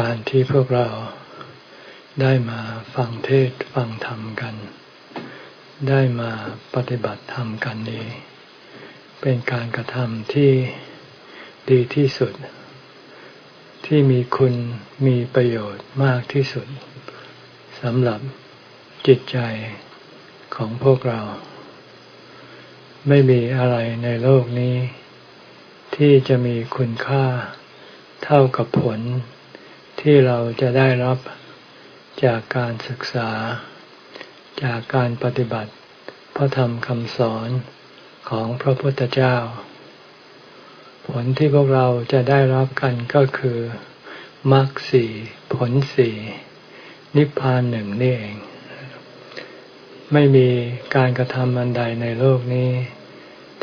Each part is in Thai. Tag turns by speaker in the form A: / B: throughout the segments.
A: การที่พวกเราได้มาฟังเทศฟังธรรมกัน ได้มาปฏิบัติธรรมกันนี้ เป็นการกระทำที่ดีที่สุด ที่มีคุณมีประโยชน์มากที่สุดสำหรับจิตใจของพวกเรา ไม่มีอะไรในโลกนี้ ที่จะมีคุณค่าเท่ากับผล ที่เราจะได้รับจากการศึกษา จากการปฏิบัติพระธรรมคำสอนของพระพุทธเจ้า ผลที่พวกเราจะได้รับกันก็คือมรรคสี่ผลสี่นิพพานหนึ่งนี่เอง ไม่มีการกระทำอันใดในโลกนี้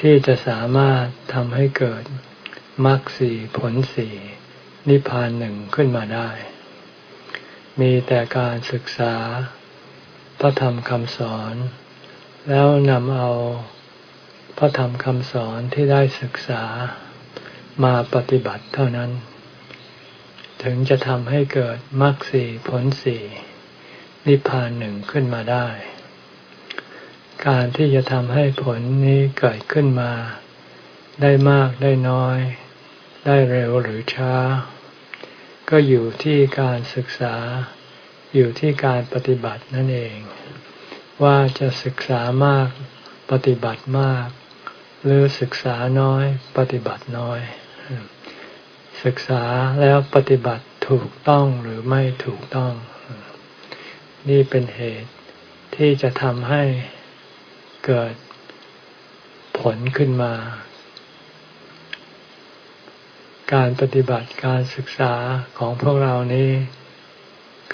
A: ที่จะสามารถทำให้เกิดมรรคสี่ผลสี่ นิพพานหนึ่งขึ้นมาได้ มีแต่การศึกษาพระธรรมคำสอน แล้วนำเอาพระธรรมคำสอนที่ได้ศึกษามาปฏิบัติเท่านั้น ถึงจะทำให้เกิดมรรคสี่ผลสี่นิพพานหนึ่งขึ้นมาได้ การที่จะทำให้ผลนี้เกิดขึ้นมา ได้มากได้น้อย ได้เร็วหรือช้า ก็อยู่ที่การศึกษาอยู่ที่การปฏิบัตินั่นเอง ว่าจะศึกษามากปฏิบัติมาก หรือศึกษาน้อยปฏิบัติน้อย ศึกษาแล้วปฏิบัติถูกต้องหรือไม่ถูกต้อง นี่เป็นเหตุที่จะทำให้เกิดผลขึ้นมา การปฏิบัติการศึกษาของพวกเรานี้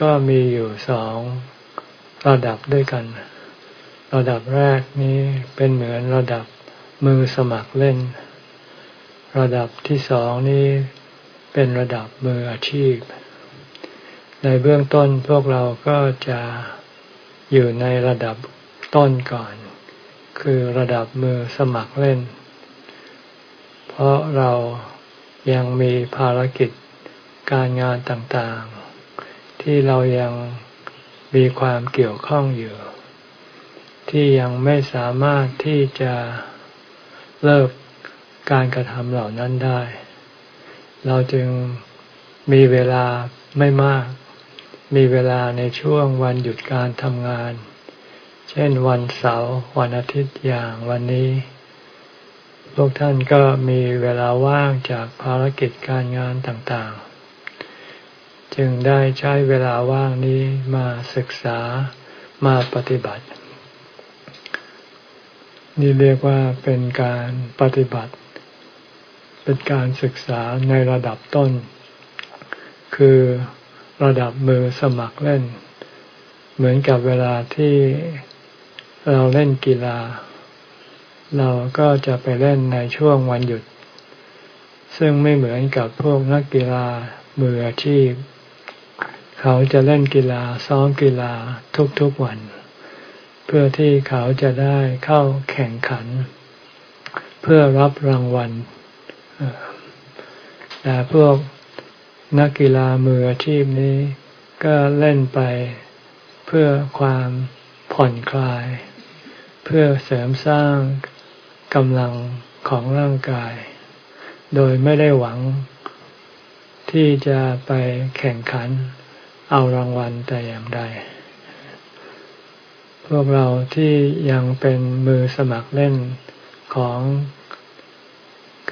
A: ก็มีอยู่สองระดับด้วยกัน ระดับแรกนี้เป็นเหมือนระดับมือสมัครเล่น ระดับที่สองนี้เป็นระดับมืออาชีพ ในเบื้องต้นพวกเราก็จะอยู่ในระดับต้นก่อน คือระดับมือสมัครเล่น เพราะเรา ยังมีภารกิจการงานต่างๆ ที่เรายังมีความเกี่ยวข้องอยู่ ที่ยังไม่สามารถที่จะเลิกการกระทำเหล่านั้นได้ เราจึงมีเวลาไม่มาก มีเวลาในช่วงวันหยุดการทำงาน เช่นวันเสาร์วันอาทิตย์อย่างวันนี้ พวกท่านก็มีเวลาว่างจากภารกิจการงานต่างๆ จึงได้ใช้เวลาว่างนี้มาศึกษามาปฏิบัติ นี่เรียกว่าเป็นการปฏิบัติ เป็นการศึกษาในระดับต้น คือระดับมือสมัครเล่น เหมือนกับเวลาที่เราเล่นกีฬา เราก็จะไปเล่นในช่วงวันหยุด ซึ่งไม่เหมือนกับพวกนักกีฬามืออาชีพ เขาจะเล่นกีฬาซ้อมกีฬาทุกๆวัน เพื่อที่เขาจะได้เข้าแข่งขัน เพื่อรับรางวัลแต่พวกนักกีฬามืออาชีพนี้ก็เล่นไปเพื่อความผ่อนคลาย เพื่อเสริมสร้าง กำลังของร่างกาย โดยไม่ได้หวัง ที่จะไปแข่งขัน เอารางวัลแต่อย่างใด พวกเราที่ยังเป็นมือสมัครเล่นของ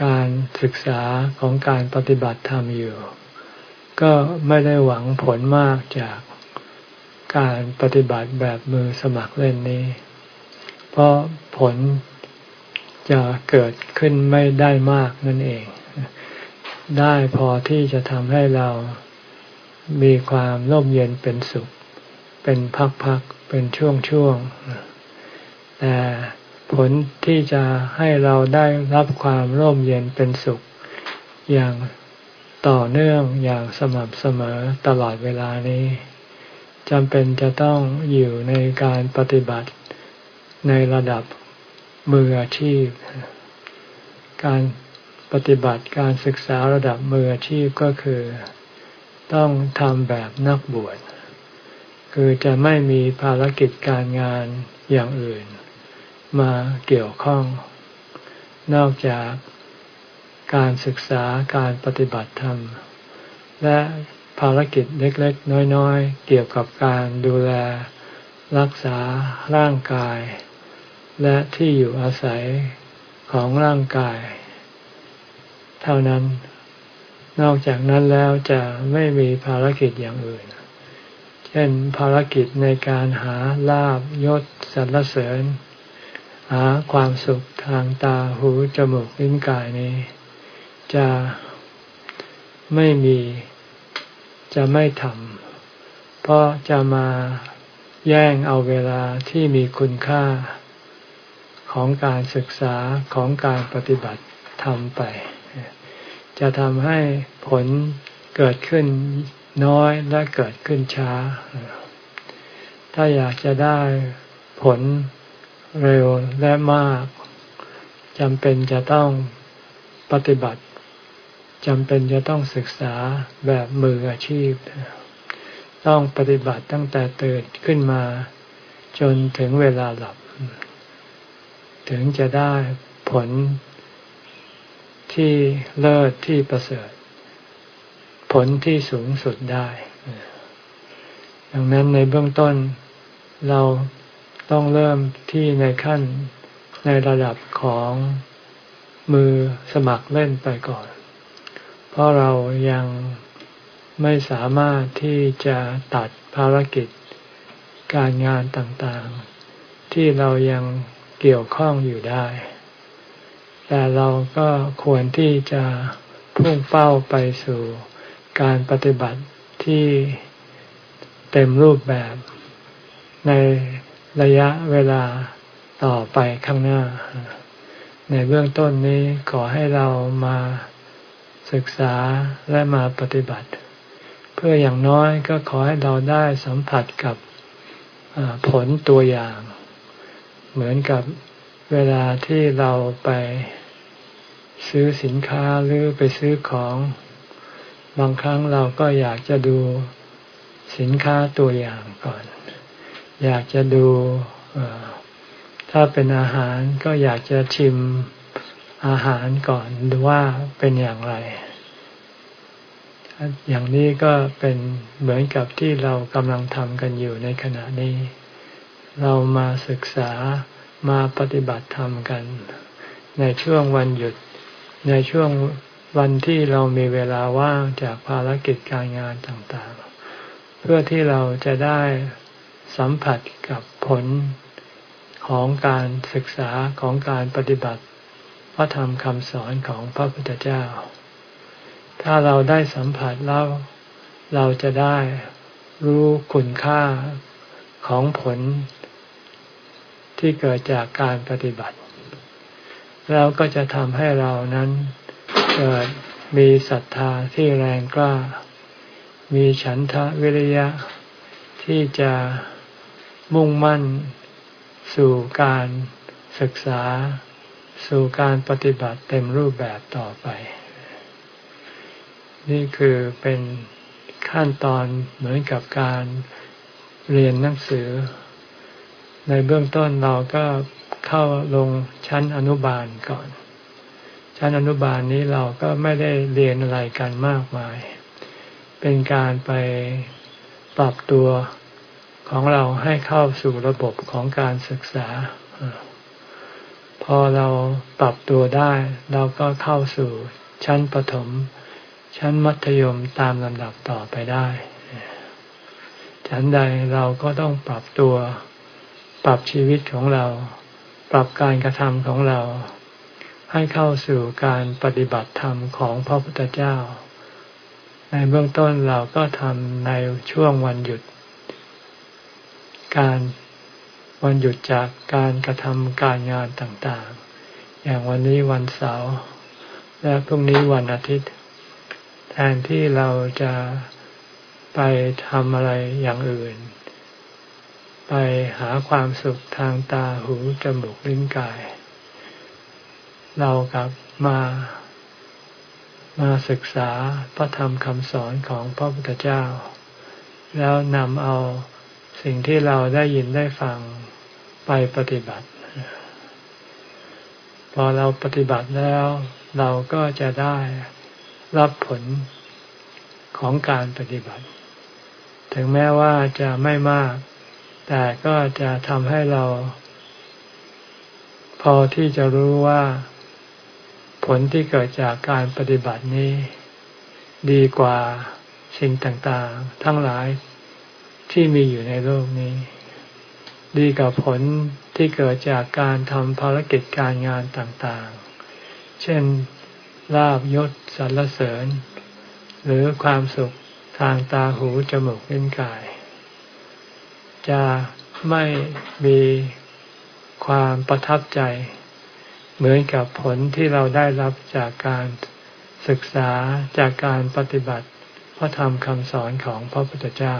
A: การศึกษาของการปฏิบัติธรรมอยู่ ก็ไม่ได้หวังผลมากจากการปฏิบัติแบบมือสมัครเล่นนี้ เพราะผล จะเกิดขึ้นไม่ได้มากนั่นเอง ได้พอที่จะทำให้เรามีความร่มเย็นเป็นสุข เป็นพักๆเป็นช่วงๆแต่ผลที่จะให้เราได้รับความร่มเย็นเป็นสุข อย่างต่อเนื่องอย่างสม่ำเสมอตลอดเวลานี้จำเป็นจะต้องอยู่ในการปฏิบัติในระดับ มืออาชีพ การปฏิบัติการศึกษาระดับมืออาชีพก็คือ ต้องทำแบบนักบวช คือจะไม่มีภารกิจการงานอย่างอื่น มาเกี่ยวข้อง นอกจากการศึกษาการปฏิบัติธรรม และภารกิจเล็กๆ น้อยๆ เกี่ยวกับการดูแล รักษาร่างกาย และที่อยู่อาศัยของร่างกาย เท่านั้น นอกจากนั้นแล้วจะไม่มีภารกิจอย่างอื่น เช่นภารกิจในการหาลาบยศสรรเสริญ หาความสุขทางตาหูจมูกลิ้นกายนี้ จะไม่มีจะไม่ทำเพราะจะมาแย่งเอาเวลาที่มีคุณค่า ของการศึกษาของการปฏิบัติทำไป จะทำให้ผลเกิดขึ้นน้อยและเกิดขึ้นช้า ถ้าอยากจะได้ผลเร็วและมากจำเป็นจะต้องปฏิบัติจำเป็นจะต้องศึกษาแบบมืออาชีพ ต้องปฏิบัติตั้งแต่ตื่นขึ้นมา จนถึงเวลาหลับ ถึงจะได้ผลที่เลิศที่ประเสริฐ ผลที่สูงสุดได้ดังนั้นในเบื้องต้นเราต้องเริ่มที่ในขั้นในระดับของมือสมัครเล่นไปก่อน เพราะเรายังไม่สามารถที่จะตัดภารกิจการงานต่างๆ ที่เรายัง เกี่ยวข้องอยู่ได้ แต่เราก็ควรที่จะพุ่งเป้าไปสู่การปฏิบัติที่เต็มรูปแบบในระยะเวลาต่อไปข้างหน้า ในเบื้องต้นนี้ขอให้เรามาศึกษาและมาปฏิบัติ เพื่ออย่างน้อยก็ขอให้เราได้สัมผัสกับผลตัวอย่าง เหมือนกับเวลาที่เราไปซื้อสินค้าหรือไปซื้อของ บางครั้งเราก็อยากจะดูสินค้าตัวอย่างก่อน อยากจะดูถ้าเป็นอาหารก็อยากจะชิมอาหารก่อนดูว่าเป็นอย่างไร อย่างนี้ก็เป็นเหมือนกับที่เรากำลังทำกันอยู่ในขณะนี้ เรามาศึกษามาปฏิบัติธรรมกัน ในช่วงวันหยุด ในช่วงวันที่เรามีเวลาว่างจากภารกิจการงานต่างๆ เพื่อที่เราจะได้สัมผัสกับผลของการศึกษาของการปฏิบัติ พระธรรมคำสอนของพระพุทธเจ้า ถ้าเราได้สัมผัสแล้วเราจะได้รู้คุณค่าของผล ที่เกิดจากการปฏิบัติ แล้วก็จะทำให้เรานั้นเกิดมีศรัทธาที่แรงกล้า มีฉันทะวิริยะ ที่จะมุ่งมั่น สู่การศึกษา สู่การปฏิบัติเต็มรูปแบบต่อไป นี่คือเป็นขั้นตอนเหมือนกับการเรียนหนังสือ ในเบื้องต้นเราก็เข้าลงชั้นอนุบาลก่อน ชั้นอนุบาลนี้เราก็ไม่ได้เรียนอะไรกันมากมาย เป็นการไปปรับตัวของเราให้เข้าสู่ระบบของการศึกษา พอเราปรับตัวได้ เราก็เข้าสู่ชั้นประถม ชั้นมัธยมตามลำดับต่อไปได้ ชั้นใดเราก็ต้องปรับตัว ปรับชีวิตของเรา ปรับการกระทำของเรา ให้เข้าสู่การปฏิบัติธรรมของพระพุทธเจ้า ในเบื้องต้นเราก็ทำในช่วงวันหยุด การวันหยุดจากการกระทำการงานต่างๆ อย่างวันนี้วันเสาร์และพรุ่งนี้วันอาทิตย์ แทนที่เราจะไปทำอะไรอย่างอื่น ไปหาความสุขทางตาหูจมูกลิ้นกาย เรากลับมามาศึกษาพระธรรมคำสอนของพระพุทธเจ้า แล้วนำเอาสิ่งที่เราได้ยินได้ฟังไปปฏิบัติ พอเราปฏิบัติแล้ว เราก็จะได้รับผลของการปฏิบัติ ถึงแม้ว่าจะไม่มาก แต่ก็จะทำให้เรา พอที่จะรู้ว่าผลที่เกิดจากการปฏิบัตินี้ ดีกว่าสิ่งต่างๆ ทั้งหลายที่มีอยู่ในโลกนี้ ดีกับผลที่เกิดจากการทำภารกิจการงานต่างๆ เช่นลาบยศสรรเสริญ หรือความสุขทางตาหูจมูกลิ้นกาย จะไม่มีความประทับใจ เหมือนกับผลที่เราได้รับจากการศึกษาจากการปฏิบัติพระธรรมคำสอนของพระพุทธเจ้า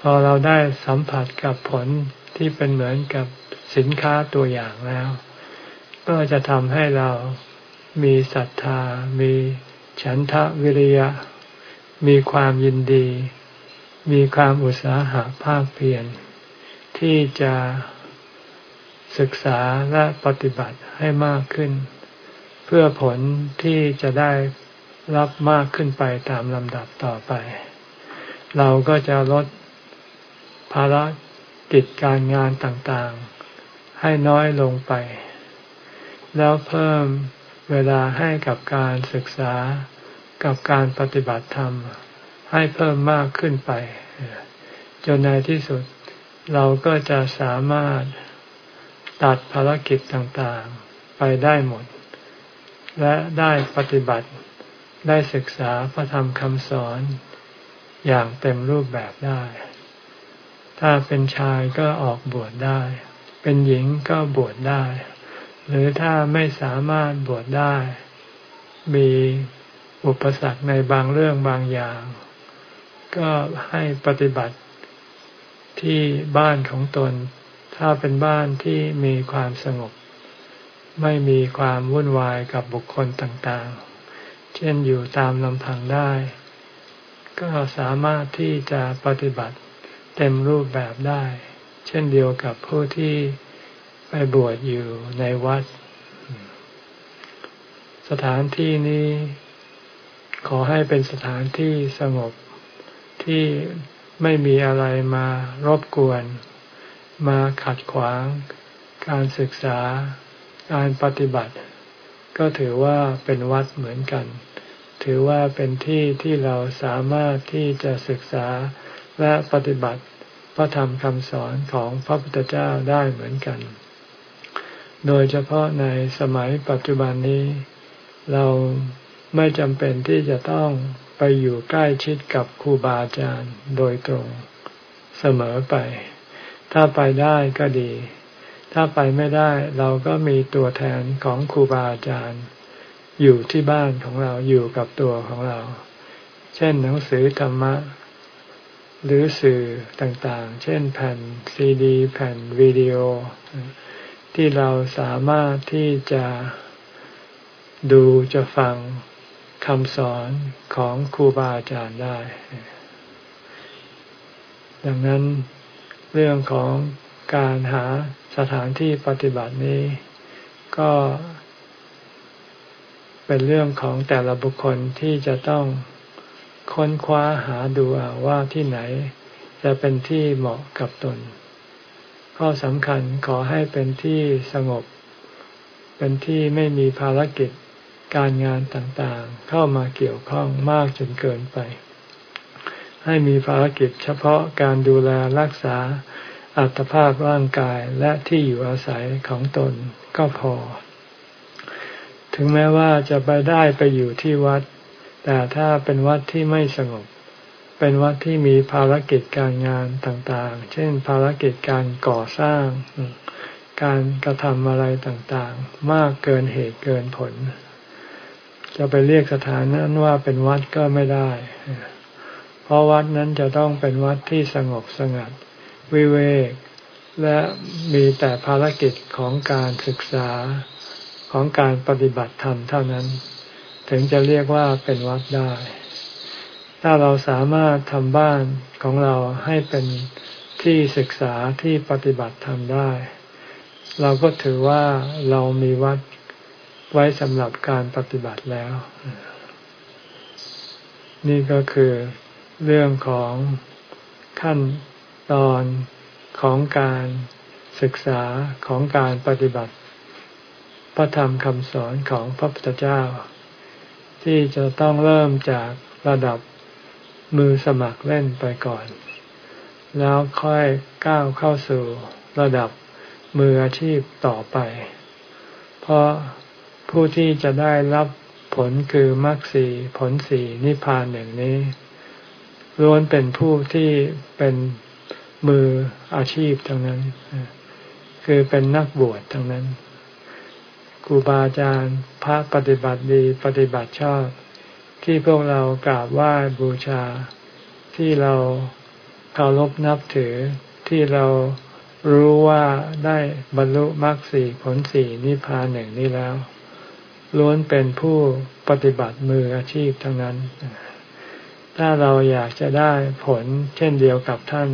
A: พอเราได้สัมผัสกับผลที่เป็นเหมือนกับสินค้าตัวอย่างแล้ว ก็จะทำให้เรามีศรัทธา มีฉันทะวิริยะ มีความยินดี มีความอุตสาหะภาคเพียรที่จะศึกษาและปฏิบัติให้มากขึ้น เพื่อผลที่จะได้รับมากขึ้นไปตามลำดับต่อไป เราก็จะลดภาระกิจการงานต่างๆ ให้น้อยลงไป แล้วเพิ่มเวลาให้กับการศึกษากับการปฏิบัติธรรม ให้เพิ่มมากขึ้นไป จนในที่สุดเราก็จะสามารถตัดภารกิจต่างๆไปได้หมด และได้ปฏิบัติได้ศึกษาพระธรรมคำสอนอย่างเต็มรูปแบบได้ ถ้าเป็นชายก็ออกบวชได้ เป็นหญิงก็บวชได้ หรือถ้าไม่สามารถบวชได้ มีอุปสรรคในบางเรื่องบางอย่าง ก็ให้ปฏิบัติที่บ้านของตน ถ้าเป็นบ้านที่มีความสงบ ไม่มีความวุ่นวายกับบุคคลต่างๆ เช่นอยู่ตามลำพังได้ ก็สามารถที่จะปฏิบัติเต็มรูปแบบได้ เช่นเดียวกับผู้ที่ไปบวชอยู่ในวัด สถานที่นี้ขอให้เป็นสถานที่สงบ ที่ไม่มีอะไรมารบกวน มาขัดขวาง การศึกษา การปฏิบัติ ก็ถือว่าเป็นวัดเหมือนกัน ถือว่าเป็นที่ที่เราสามารถที่จะศึกษาและปฏิบัติพระธรรมคำสอนของพระพุทธเจ้าได้เหมือนกัน โดยเฉพาะในสมัยปัจจุบันนี้ เราไม่จำเป็นที่จะต้อง ไปอยู่ใกล้ชิดกับครูบาอาจารย์โดยตรงเสมอไป ถ้าไปได้ก็ดี ถ้าไปไม่ได้เราก็มีตัวแทนของครูบาอาจารย์ อยู่ที่บ้านของเราอยู่กับตัวของเรา เช่นหนังสือธรรมะ หรือสื่อต่างๆ เช่นแผ่นซีดี แผ่นวิดีโอ ที่เราสามารถที่จะดูจะฟัง คำสอนของครูบาอาจารย์ได้ ดังนั้นเรื่องของการหาสถานที่ปฏิบัตินี้ก็ เป็นเรื่องของแต่ละบุคคลที่จะต้องค้นคว้าหาดูว่าที่ไหนจะเป็นที่เหมาะกับตน ข้อสำคัญขอให้เป็นที่สงบ เป็นที่ไม่มีภารกิจ การงานต่างๆ เข้ามาเกี่ยวข้องมากจนเกินไป ให้มีภารกิจเฉพาะการดูแลรักษาอัตภาพร่างกายและที่อยู่อาศัยของตนก็พอ ถึงแม้ว่าจะไปได้ไปอยู่ที่วัด แต่ถ้าเป็นวัดที่ไม่สงบ เป็นวัดที่มีภารกิจการงานต่างๆ เช่น ภารกิจการก่อสร้าง การกระทำอะไรต่างๆ มากเกินเหตุเกินผล จะไปเรียกสถานนั้นว่าเป็นวัดก็ไม่ได้ เพราะวัดนั้นจะต้องเป็นวัดที่สงบสงัด วิเวก และมีแต่ภารกิจของการศึกษาของการปฏิบัติธรรมเท่านั้น ถึงจะเรียกว่าเป็นวัดได้ ถ้าเราสามารถทำบ้านของเราให้เป็นที่ศึกษาที่ปฏิบัติทำได้ เราก็ถือว่าเรามีวัด ไว้สำหรับการปฏิบัติแล้ว นี่ก็คือเรื่องของขั้นตอนของการศึกษาของการปฏิบัติ พระธรรมคำสอนของพระพุทธเจ้า ที่จะต้องเริ่มจากระดับมือสมัครเล่นไปก่อน แล้วค่อยก้าวเข้าสู่ระดับมืออาชีพต่อไป เพราะ ผู้ที่จะได้รับผลคือมรรคสีผลสีนิพพานอย่างนี้ล้วนเป็นผู้ที่เป็นมืออาชีพทั้งนั้น คือเป็นนักบวชทั้งนั้นครูบาอาจารย์พระปฏิบัติดีปฏิบัติชอบ ที่พวกเรากราบไหว้บูชา ที่เราเคารพนับถือที่เรารู้ว่าได้บรรลุมรรคสี่ผลสี่นิพพานหนึ่งนี้แล้ว ล้วนเป็นผู้ปฏิบัติมืออาชีพทั้งนั้น ถ้าเราอยากจะได้ผลเช่นเดียวกับท่าน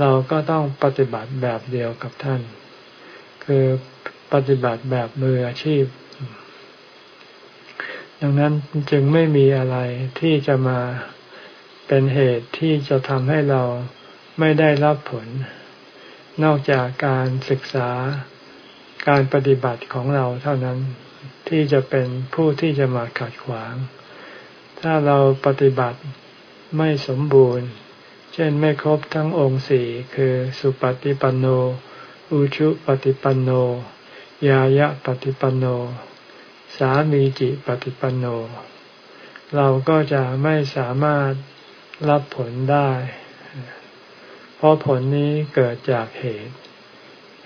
A: เราก็ต้องปฏิบัติแบบเดียวกับท่าน คือปฏิบัติแบบมืออาชีพ ดังนั้นจึงไม่มีอะไรที่จะมาเป็นเหตุที่จะทำให้เราไม่ได้รับผล นอกจากการศึกษาการปฏิบัติของเราเท่านั้น ที่จะเป็นผู้ที่จะมาขัดขวาง ถ้าเราปฏิบัติไม่สมบูรณ์ เช่นไม่ครบทั้งองค์สี่คือสุปฏิปันโน อุชุปฏิปันโน ยายะปฏิปันโน สามีจิปฏิปันโน เราก็จะไม่สามารถรับผลได้ เพราะผลนี้เกิดจากเหตุ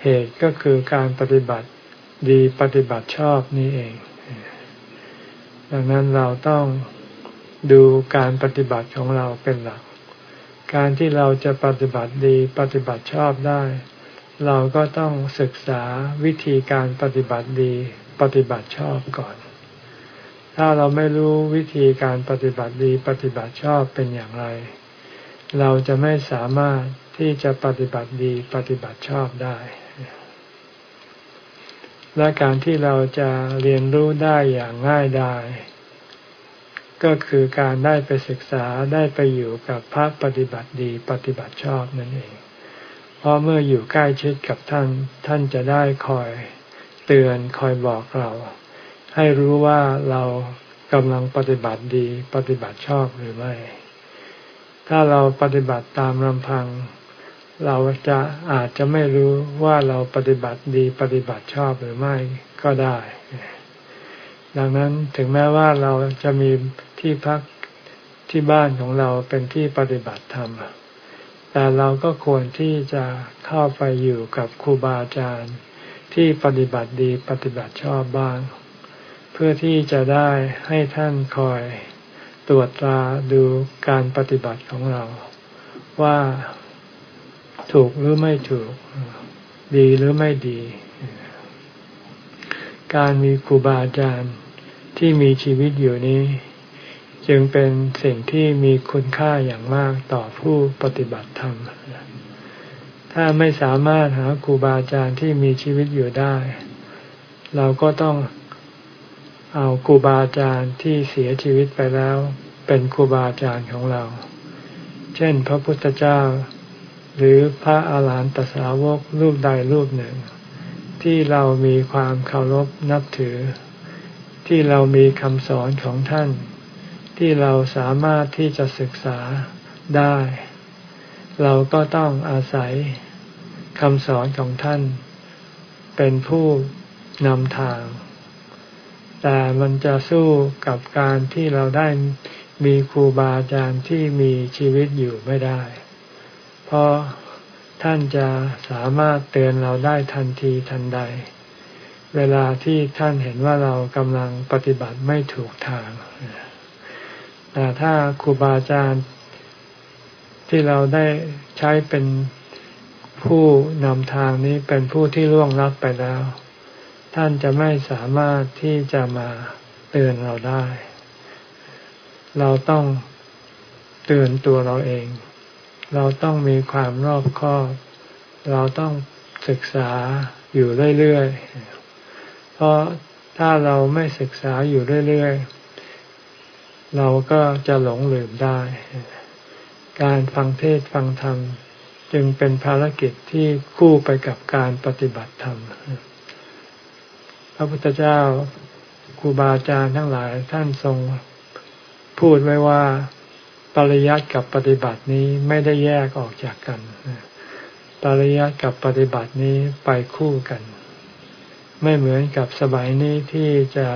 A: เหตุก็คือการปฏิบัติ ดีปฏิบัติชอบนี่เอง ดังนั้นเราต้องดูการปฏิบัติของเราเป็นหลัก การที่เราจะปฏิบัติดีปฏิบัติชอบได้ เราก็ต้องศึกษาวิธีการปฏิบัติดีปฏิบัติชอบก่อน ถ้าเราไม่รู้วิธีการปฏิบัติดีปฏิบัติชอบเป็นอย่างไร เราจะไม่สามารถที่จะปฏิบัติดีปฏิบัติชอบได้ และการที่เราจะเรียนรู้ได้อย่างง่ายดายก็คือการได้ไปศึกษาได้ไปอยู่กับพระปฏิบัติดีปฏิบัติชอบนั่นเอง เพราะเมื่ออยู่ใกล้ชิดกับท่าน ท่านจะได้คอยเตือนคอยบอกเรา ให้รู้ว่าเรากำลังปฏิบัติดีปฏิบัติชอบหรือไม่ ถ้าเราปฏิบัติตามลำพัง เราจะอาจจะไม่รู้ว่าเราปฏิบัติดีปฏิบัติชอบหรือไม่ก็ได้ ดังนั้นถึงแม้ว่าเราจะมีที่พักที่บ้านของเราเป็นที่ปฏิบัติธรรม แต่เราก็ควรที่จะเข้าไปอยู่กับครูบาอาจารย์ที่ปฏิบัติดีปฏิบัติชอบบ้าง เพื่อที่จะได้ให้ท่านคอยตรวจตราดูการปฏิบัติของเรา ว่า ถูกหรือไม่ถูก ดีหรือไม่ดี การมีครูบาอาจารย์ที่มีชีวิตอยู่นี้ จึงเป็นสิ่งที่มีคุณค่าอย่างมากต่อผู้ปฏิบัติธรรม ถ้าไม่สามารถหาครูบาอาจารย์ที่มีชีวิตอยู่ได้ เราก็ต้องเอาครูบาอาจารย์ที่เสียชีวิตไปแล้ว เป็นครูบาอาจารย์ของเรา เช่น พระพุทธเจ้า หรือพระอาหารหันตสาวกรูปใดรูปหนึ่ง ที่เรามีความเคารพนับถือ ที่เรามีคำสอนของท่าน ที่เราสามารถที่จะศึกษาได้ เราก็ต้องอาศัยคำสอนของท่าน เป็นผู้นำทาง แต่มันจะสู้กับการที่เราได้มีครูบาอาจารย์ที่มีชีวิตอยู่ไม่ได้ เพราะท่านจะสามารถเตือนเราได้ทันทีทันใด เวลาที่ท่านเห็นว่าเรากำลังปฏิบัติไม่ถูกทาง แต่ถ้าครูบาอาจารย์ที่เราได้ใช้เป็นผู้นำทางนี้เป็นผู้ที่ล่วงลับไปแล้ว ท่านจะไม่สามารถที่จะมาเตือนเราได้ เราต้องเตือนตัวเราเอง เราต้องมีความรอบคอบ เราต้องศึกษาอยู่เรื่อยๆ เพราะถ้าเราไม่ศึกษาอยู่เรื่อยๆ เราก็จะหลงลืมได้ การฟังเทศฟังธรรม จึงเป็นภารกิจที่คู่ไปกับการปฏิบัติธรรม พระพุทธเจ้าครูบาอาจารย์ทั้งหลายท่านทรงพูดไว้ว่า ปริยัติกับปฏิบัตินี้ไม่ได้แยกออกจากกันปริยัติกับปฏิบัตินี้ไปคู่กัน ไม่เหมือนกับสมัยนี้ที่จะ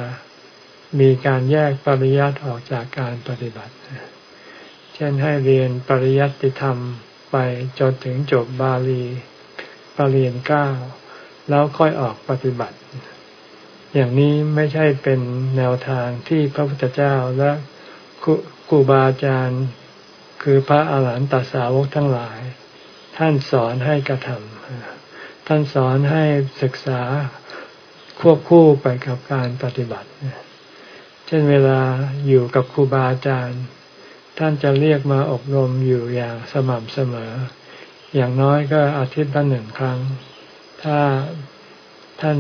A: มีการแยกปริยัติออกจากการปฏิบัติ เช่นให้เรียนปริยัติธรรมไปจนถึงจบบาลีปรริญญาเก้าแล้วค่อยออกปฏิบัติ อย่างนี้ไม่ใช่เป็นแนวทางที่พระพุทธเจ้าและ ครูบาอาจารย์คือพระอาหารหันตสาวกทั้งหลาย ท่านสอนให้กระทำท่านสอนให้ศึกษาควบคู่ไปกับการปฏิบัติ เช่นเวลาอยู่กับครูบาอาจารย์ ท่านจะเรียกมาอบรมอยู่อย่างสม่ำเสมอ อย่างน้อยก็อาทิตย์ละหนึ่งครั้ง ถ้าท่าน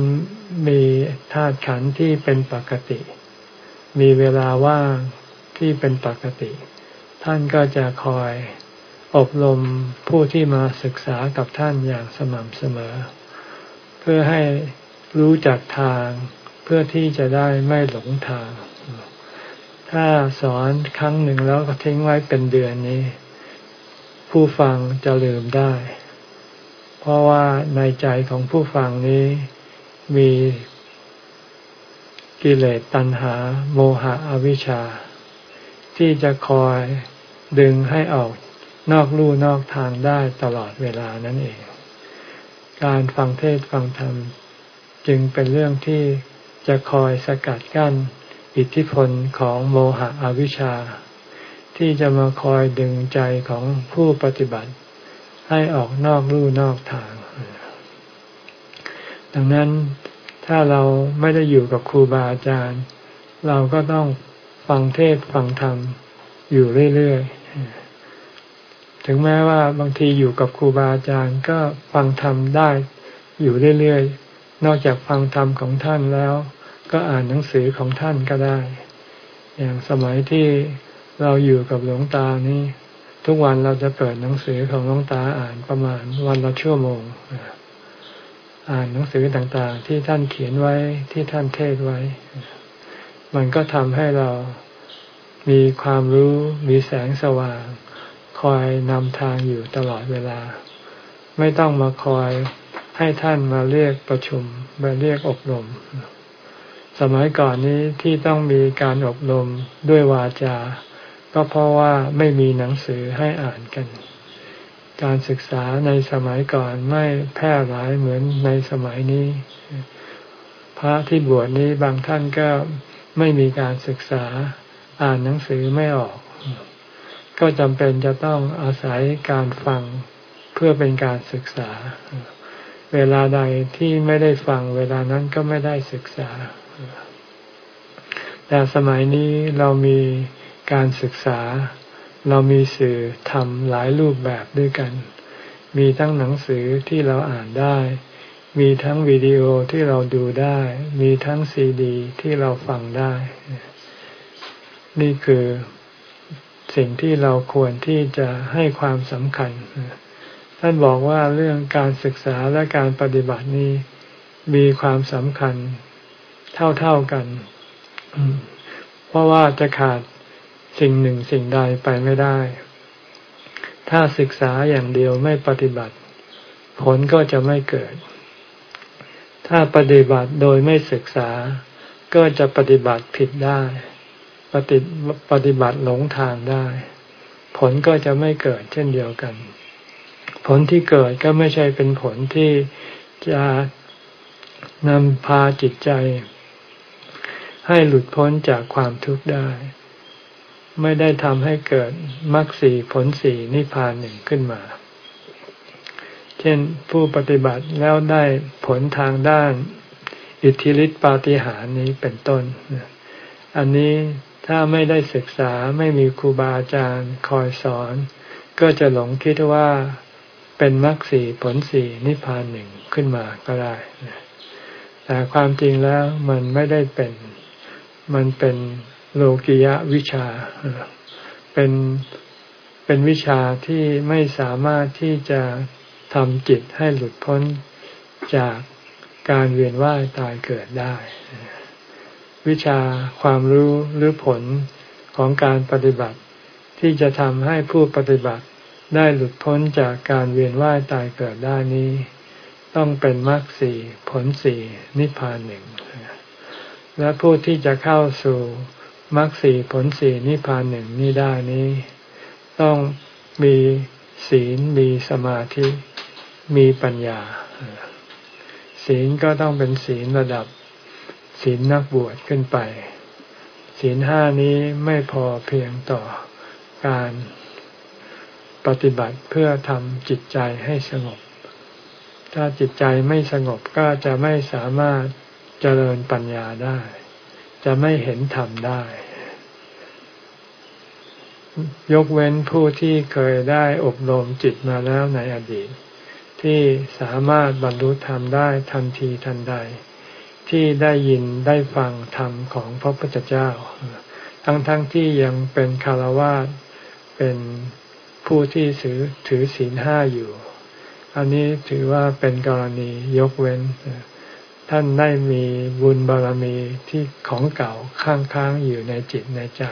A: มีธาตุขันธ์ที่เป็นปกติ มีเวลาว่าง ที่เป็นปกติ ท่านก็จะคอยอบรมผู้ที่มาศึกษากับท่านอย่างสม่ำเสมอ เพื่อให้รู้จักทางเพื่อที่จะได้ไม่หลงทาง ถ้าสอนครั้งหนึ่งแล้วก็ทิ้งไว้เป็นเดือนนี้ ผู้ฟังจะลืมได้ เพราะว่าในใจของผู้ฟังนี้มีกิเลสตัณหา โมหะอวิชชา ที่จะคอยดึงให้ออกนอกลู่นอกทางได้ตลอดเวลานั่นเอง การฟังเทศฟังธรรม จึงเป็นเรื่องที่จะคอยสกัดกั้นอิทธิพลของโมหะอวิชชา ที่จะมาคอยดึงใจของผู้ปฏิบัติ ให้ออกนอกลู่นอกทาง ดังนั้นถ้าเราไม่ได้อยู่กับครูบาอาจารย์ เราก็ต้อง ฟังเทศฟังธรรมอยู่เรื่อยๆ ถึงแม้ว่าบางทีอยู่กับครูบาอาจารย์ก็ฟังธรรมได้อยู่เรื่อยๆ นอกจากฟังธรรมของท่านแล้ว ก็อ่านหนังสือของท่านก็ได้ อย่างสมัยที่เราอยู่กับหลวงตานี่ทุกวันเราจะเปิดหนังสือของหลวงตาอ่านประมาณวันละชั่วโมง อ่านหนังสือต่างๆ ที่ท่านเขียนไว้ที่ท่านเทศไว้ มันก็ทำให้เรามีความรู้มีแสงสว่าง คอยนำทางอยู่ตลอดเวลา ไม่ต้องมาคอยให้ท่านมาเรียกประชุมมาเรียกอบรม สมัยก่อนนี้ที่ต้องมีการอบรมด้วยวาจา ก็เพราะว่าไม่มีหนังสือให้อ่านกัน การศึกษาในสมัยก่อนไม่แพร่หลายเหมือนในสมัยนี้ พระที่บวชนี้บางท่านก็ ไม่มีการศึกษาอ่านหนังสือไม่ออก ก็จำเป็นจะต้องอาศัยการฟังเพื่อเป็นการศึกษา เวลาใดที่ไม่ได้ฟังเวลานั้นก็ไม่ได้ศึกษา แต่สมัยนี้เรามีการศึกษา เรามีสื่อทำหลายรูปแบบด้วยกัน มีทั้งหนังสือที่เราอ่านได้ มีทั้งวิดีโอที่เราดูได้ มีทั้งซีดี ที่เราฟังได้ นี่คือสิ่งที่เราควรที่จะให้ความสำคัญ ท่านบอกว่าเรื่องการศึกษาและการปฏิบัตินี้ มีความสำคัญเท่าๆกัน เพราะว่าจะขาดสิ่งหนึ่งสิ่งใดไปไม่ได้ ถ้าศึกษาอย่างเดียวไม่ปฏิบัติ ผลก็จะไม่เกิด ถ้าปฏิบัติโดยไม่ศึกษา ก็จะปฏิบัติผิดได้ ปฏิปฏิบัติหลงทางได้ ผลก็จะไม่เกิดเช่นเดียวกัน ผลที่เกิดก็ไม่ใช่เป็นผลที่จะนำพาจิตใจ ให้หลุดพ้นจากความทุกข์ได้ ไม่ได้ทำให้เกิดมรรคสีผลสีนิพพานหนึ่งขึ้นมา ช่นผู้ปฏิบัติแล้วได้ผลทางด้านอิทธิฤทธิปาฏิหาริย์นี้เป็นต้น อันนี้ถ้าไม่ได้ศึกษาไม่มีครูบาอาจารย์คอยสอน ก็จะหลงคิดว่าเป็นมรรคสีผลสีนิพพานหนึ่งขึ้นมาก็ได้ แต่ความจริงแล้วมันไม่ได้เป็น มันเป็นโลกิยะวิชา เป็นเป็นวิชาที่ไม่สามารถที่จะ ทำจิตให้หลุดพ้นจากการเวียนว่ายตายเกิดได้ วิชาความรู้หรือผลของการปฏิบัติ ที่จะทำให้ผู้ปฏิบัติได้หลุดพ้นจากการเวียนว่ายตายเกิดได้นี้ ต้องเป็นมรรคสี่ผลสี่นิพพานหนึ่งและผู้ที่จะเข้าสู่มรรคสี่ผลสี่นิพพานหนึ่งนี้ได้นี้ ต้องมีศีลมีสมาธิ มีปัญญา ศีลก็ต้องเป็นศีลระดับ ศีลนักบวชขึ้นไป ศีลห้านี้ไม่พอเพียงต่อการปฏิบัติเพื่อทำจิตใจให้สงบ ถ้าจิตใจไม่สงบก็จะไม่สามารถเจริญปัญญาได้ จะไม่เห็นธรรมได้ ยกเว้นผู้ที่เคยได้อบรมจิตมาแล้วในอดีต ที่สามารถบรรลุธรรมได้ทันทีทันใด ที่ได้ยินได้ฟังธรรมของพระพุทธเจ้า ทั้งๆทที่ยังเป็นคารวะเป็นผู้ที่ถือถือศีลห้าอยู่ อันนี้ถือว่าเป็นกรณียกเว้น ท่านได้มีบุญบารมีที่ของเก่าค้างๆอยู่ในจิตในใจ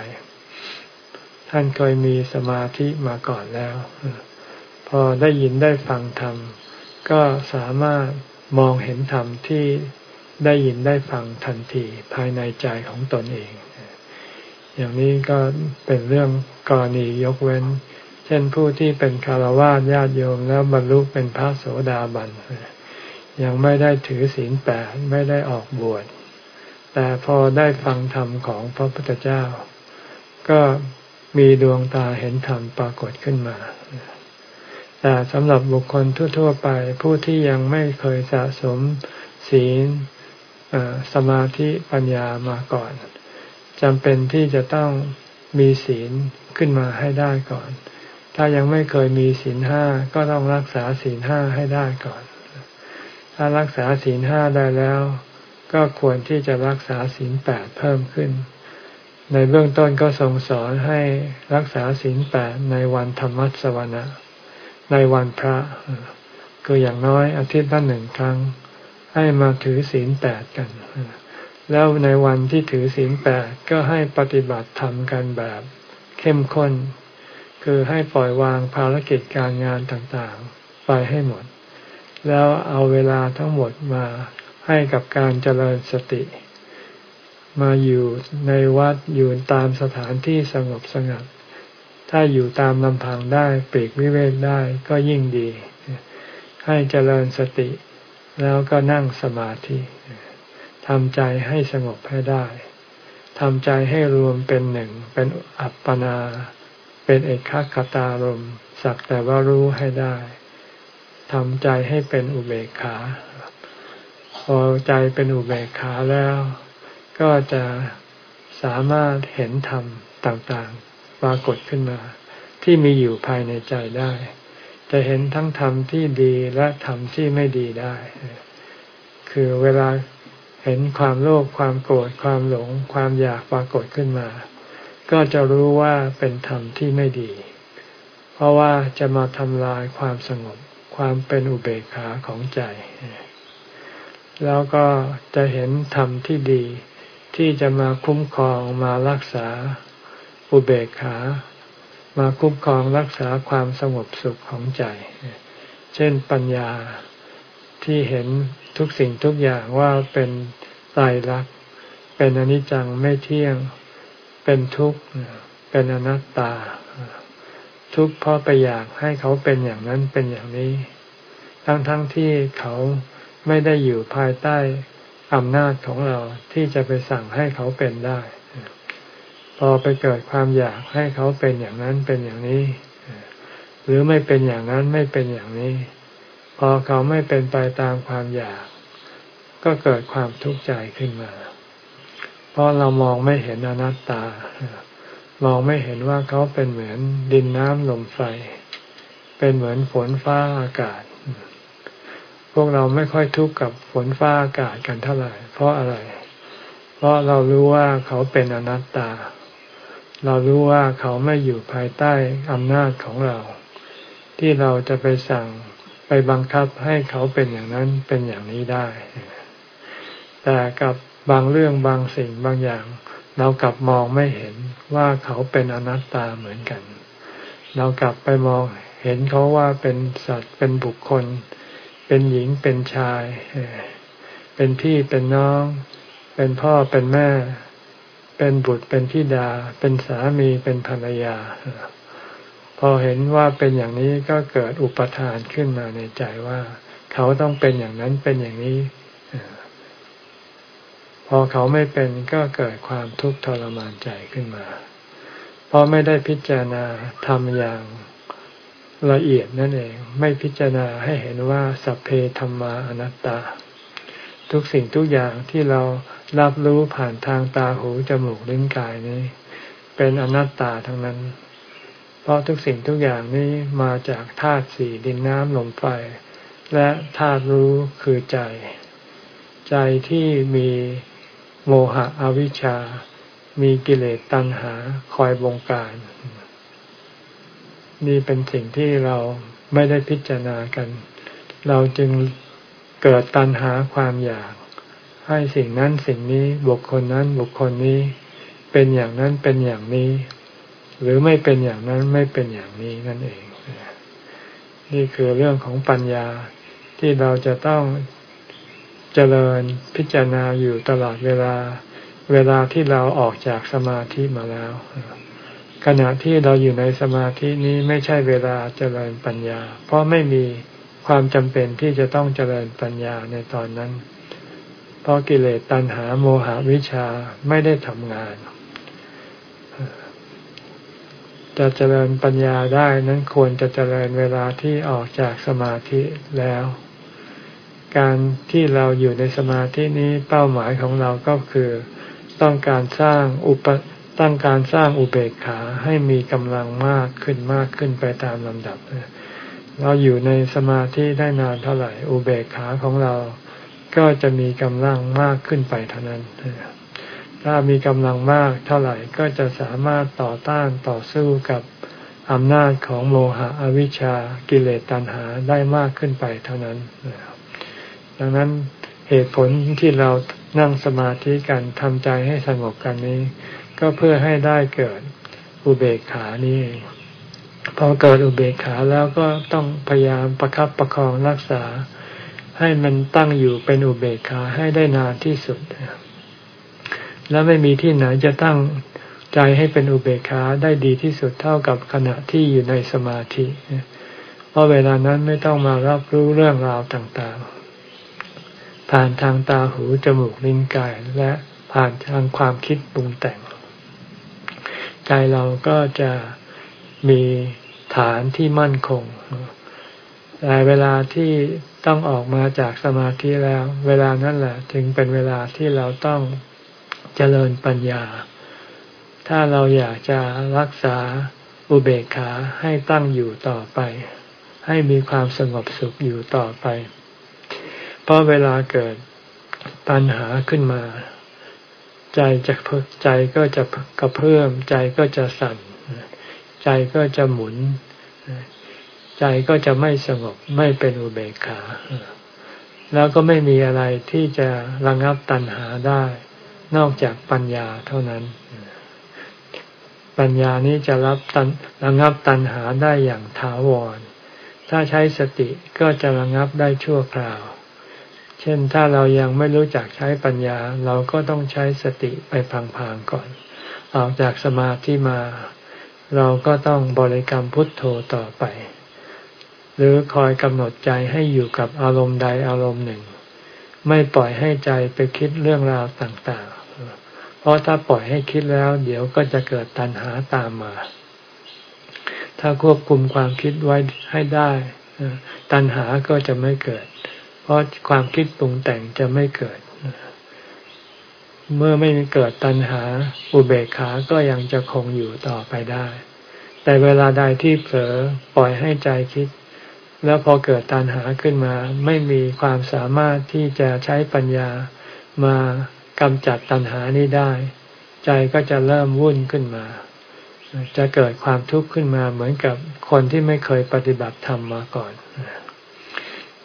A: ท่านเคยมีสมาธิมาก่อนแล้ว พอได้ยินได้ฟังธรรม ก็สามารถมองเห็นธรรมที่ได้ยินได้ฟังทันทีภายในใจของตนเอง อย่างนี้ก็เป็นเรื่องกรณียกเว้น เช่นผู้ที่เป็นคารวะญาติโยมแล้วบรรลุเป็นพระโสดาบันยังไม่ได้ถือศีลแปดไม่ได้ออกบวช แต่พอได้ฟังธรรมของพระพุทธเจ้า ก็มีดวงตาเห็นธรรมปรากฏขึ้นมา แต่สำหรับบุคคลทั่ว ๆ ไปผู้ที่ยังไม่เคยสะสมศีลสมาธิปัญญามาก่อนจำเป็นที่จะต้องมีศีลขึ้นมาให้ได้ก่อน ถ้ายังไม่เคยมีศีลห้าก็ต้องรักษาศีลห้าให้ได้ก่อน ถ้ารักษาศีลห้าได้แล้ว ก็ควรที่จะรักษาศีลแปดเพิ่มขึ้น ในเบื้องต้นก็ทรงสอนให้รักษาศีลแปดในวันธรรมสวนะ ในวันพระคืออย่างน้อยอาทิตย์ละหนึ่งครั้ง ให้มาถือศีลแปดกัน แล้วในวันที่ถือศีลแปดก็ให้ปฏิบัติธรรมกันแบบเข้มข้น คือให้ปล่อยวางภารกิจการงานต่างๆ ไปให้หมด แล้วเอาเวลาทั้งหมดมาให้กับการเจริญสติ มาอยู่ในวัดอยู่ตามสถานที่สงบสงัด ถ้าอยู่ตามลำพังได้ปีกวิเวกได้ก็ยิ่งดี ให้เจริญสติ แล้วก็นั่งสมาธิทำใจให้สงบให้ได้ทำใจให้รวมเป็นหนึ่ง เป็นอัปปนา เป็นเอกคตารมสักแต่ว่ารู้ให้ได้ทำใจให้เป็นอุเบกขา พอใจเป็นอุเบกขาแล้ว ก็จะสามารถเห็นธรรมต่าง ปรากฏขึ้นมา ที่มีอยู่ภายในใจได้ จะเห็นทั้งธรรมที่ดีและธรรมที่ไม่ดีได้ คือเวลาเห็นความโลภความโกรธความหลง ความอยากปรากฏขึ้นมา ก็จะรู้ว่าเป็นธรรมที่ไม่ดี เพราะว่าจะมาทำลายความสงบ ความเป็นอุเบกขาของใจ แล้วก็จะเห็นธรรมที่ดีที่จะมาคุ้มครองมารักษา อุเบกขา มาคุ้มครองรักษาความสงบสุขของใจ เช่นปัญญาที่เห็นทุกสิ่งทุกอย่างว่าเป็นตายรักเป็นอนิจจังไม่เที่ยง เป็นทุกข์ เป็นอนัตตา ทุกข์เพราะไปอยากให้เขาเป็นอย่างนั้นเป็นอย่างนี้ ทั้งๆทที่เขาไม่ได้อยู่ภายใต้อำนาจของเราที่จะไปสั่งให้เขาเป็นได้ พอไปเกิดความอยากให้เขาเป็นอย่างนั้นเป็นอย่างนี้ หรือไม่เป็นอย่างนั้นไม่เป็นอย่างนี้ พอเขาไม่เป็นไปตามความอยาก ก็เกิดความทุกข์ใจขึ้นมา เพราะเรามองไม่เห็นอนัตตา มองไม่เห็นว่าเขาเป็นเหมือนดินน้ำลมไฟ เป็นเหมือนฝนฟ้าอากาศ พวกเราไม่ค่อยทุกข์กับฝนฟ้าอากาศกันเท่าไหร่ เพราะอะไร เพราะเรารู้ว่าเขาเป็นอนัตตา เรารู้ว่าเขาไม่อยู่ภายใต้อำนาจของเรา ที่เราจะไปสั่งไปบังคับให้เขาเป็นอย่างนั้นเป็นอย่างนี้ได้ แต่กับบางเรื่องบางสิ่งบางอย่าง เรากลับมองไม่เห็นว่าเขาเป็นอนัตตาเหมือนกัน เรากลับไปมองเห็นเขาว่าเป็นสัตว์เป็นบุคคล เป็นหญิงเป็นชาย เป็นพี่เป็นน้อง เป็นพ่อเป็นแม่ เป็นบุตรเป็นธิดา เป็นสามีเป็นภรรยา พอเห็นว่าเป็นอย่างนี้ก็เกิดอุปทานขึ้นมาในใจว่า เขาต้องเป็นอย่างนั้นเป็นอย่างนี้ พอเขาไม่เป็นก็เกิดความทุกข์ทรมานใจขึ้นมา เพราะไม่ได้พิจารณาทำอย่างละเอียดนั่นเอง ไม่พิจารณาให้เห็นว่าสัพเพธรรมาอนัตตา ทุกสิ่งทุกอย่างที่เรารับรู้ผ่านทางตาหูจมูกลิ้นกายนี้ เป็นอนัตตาทั้งนั้น เพราะทุกสิ่งทุกอย่างนี้มาจากธาตุสี่ดินน้ำลมไฟ และธาตุรู้คือใจ ใจที่มีโมหะอวิชชา มีกิเลสตัณหาคอยบงการ นี่เป็นสิ่งที่เราไม่ได้พิจารณากัน เราจึง เกิดตัณหาความอยาก ให้สิ่งนั้นสิ่งนี้บุคคลนั้นบุคคลนี้ เป็นอย่างนั้นเป็นอย่างนี้ หรือไม่เป็นอย่างนั้นไม่เป็นอย่างนี้นั่นเอง นี่คือเรื่องของปัญญาที่เราจะต้องเจริญพิจารณาอยู่ตลอดเวลา เวลาที่เราออกจากสมาธิมาแล้ว ขณะที่เราอยู่ในสมาธินี้ไม่ใช่เวลาเจริญปัญญา เพราะไม่มี ความจำเป็นที่จะต้องเจริญปัญญาในตอนนั้น เพราะกิเลสตัณหาโมหะวิชาไม่ได้ทำงาน จะเจริญปัญญาได้นั้นควรจะเจริญเวลาที่ออกจากสมาธิแล้ว การที่เราอยู่ในสมาธินี้เป้าหมายของเราก็คือ ต้องการสร้างอุปตั้งการสร้างอุเบกขาให้มีกำลังมากขึ้นมากขึ้นไปตามลำดับ เราอยู่ในสมาธิได้นานเท่าไหร่อุเบกขาของเราก็จะมีกำลังมากขึ้นไปเท่านั้น ถ้ามีกำลังมากเท่าไหร่ก็จะสามารถต่อต้านต่อสู้กับอำนาจของโมหะอวิชชากิเลสตัณหาได้มากขึ้นไปเท่านั้น ดังนั้นเหตุผลที่เรานั่งสมาธิกันทำใจให้สงบกันนี้ ก็เพื่อให้ได้เกิดอุเบกขานี้เอง พอเกิดอุเบกขาแล้วก็ต้องพยายามประครับประคองรักษา ให้มันตั้งอยู่เป็นอุเบกขาให้ได้นานที่สุด แล้วไม่มีที่ไหนจะตั้งใจให้เป็นอุเบกขาได้ดีที่สุดเท่ากับขณะที่อยู่ในสมาธิ เพราะเวลานั้นไม่ต้องมารับรู้เรื่องราวต่างๆ ผ่านทางตาหูจมูกลิ้นกายและผ่านทางความคิดปรุงแต่ง ใจเราก็จะ มีฐานที่มั่นคงแต่เวลาที่ต้องออกมาจากสมาธิแล้ว เวลานั้นแหละ ถึงเป็นเวลาที่เราต้องเจริญปัญญา ถ้าเราอยากจะรักษาอุเบกขาให้ตั้งอยู่ต่อไป ให้มีความสงบสุขอยู่ต่อไป เพราะเวลาเกิดตัณหาขึ้นมา ใจจะใจก็จะกระเพื่อมใจก็จะสั่น ใจก็จะหมุน ใจก็จะไม่สงบไม่เป็นอุเบกขา แล้วก็ไม่มีอะไรที่จะระงับตัณหาได้ นอกจากปัญญาเท่านั้น ปัญญานี้จะรับตันระงับตัณหาได้อย่างถาวร ถ้าใช้สติก็จะระงับได้ชั่วคราว เช่นถ้าเรายังไม่รู้จักใช้ปัญญา เราก็ต้องใช้สติไปพังๆก่อนออกจากสมาธิมา เราก็ต้องบริกรรมพุทโธต่อไป หรือคอยกำหนดใจให้อยู่กับอารมณ์ใดอารมณ์หนึ่ง ไม่ปล่อยให้ใจไปคิดเรื่องราวต่างๆ เพราะถ้าปล่อยให้คิดแล้ว เดี๋ยวก็จะเกิดตัณหาตามมา ถ้าควบคุมความคิดไว้ให้ได้ตัณหาก็จะไม่เกิด เพราะความคิดปรุงแต่งจะไม่เกิด เมื่อไม่เกิดตัณหาอุเบกขาก็ยังจะคงอยู่ต่อไปได้ แต่เวลาใดที่เผลอปล่อยให้ใจคิด แล้วพอเกิดตัณหาขึ้นมา ไม่มีความสามารถที่จะใช้ปัญญามากำจัดตัณหานี้ได้ ใจก็จะเริ่มวุ่นขึ้นมา จะเกิดความทุกข์ขึ้นมาเหมือนกับคนที่ไม่เคยปฏิบัติธรรมมาก่อน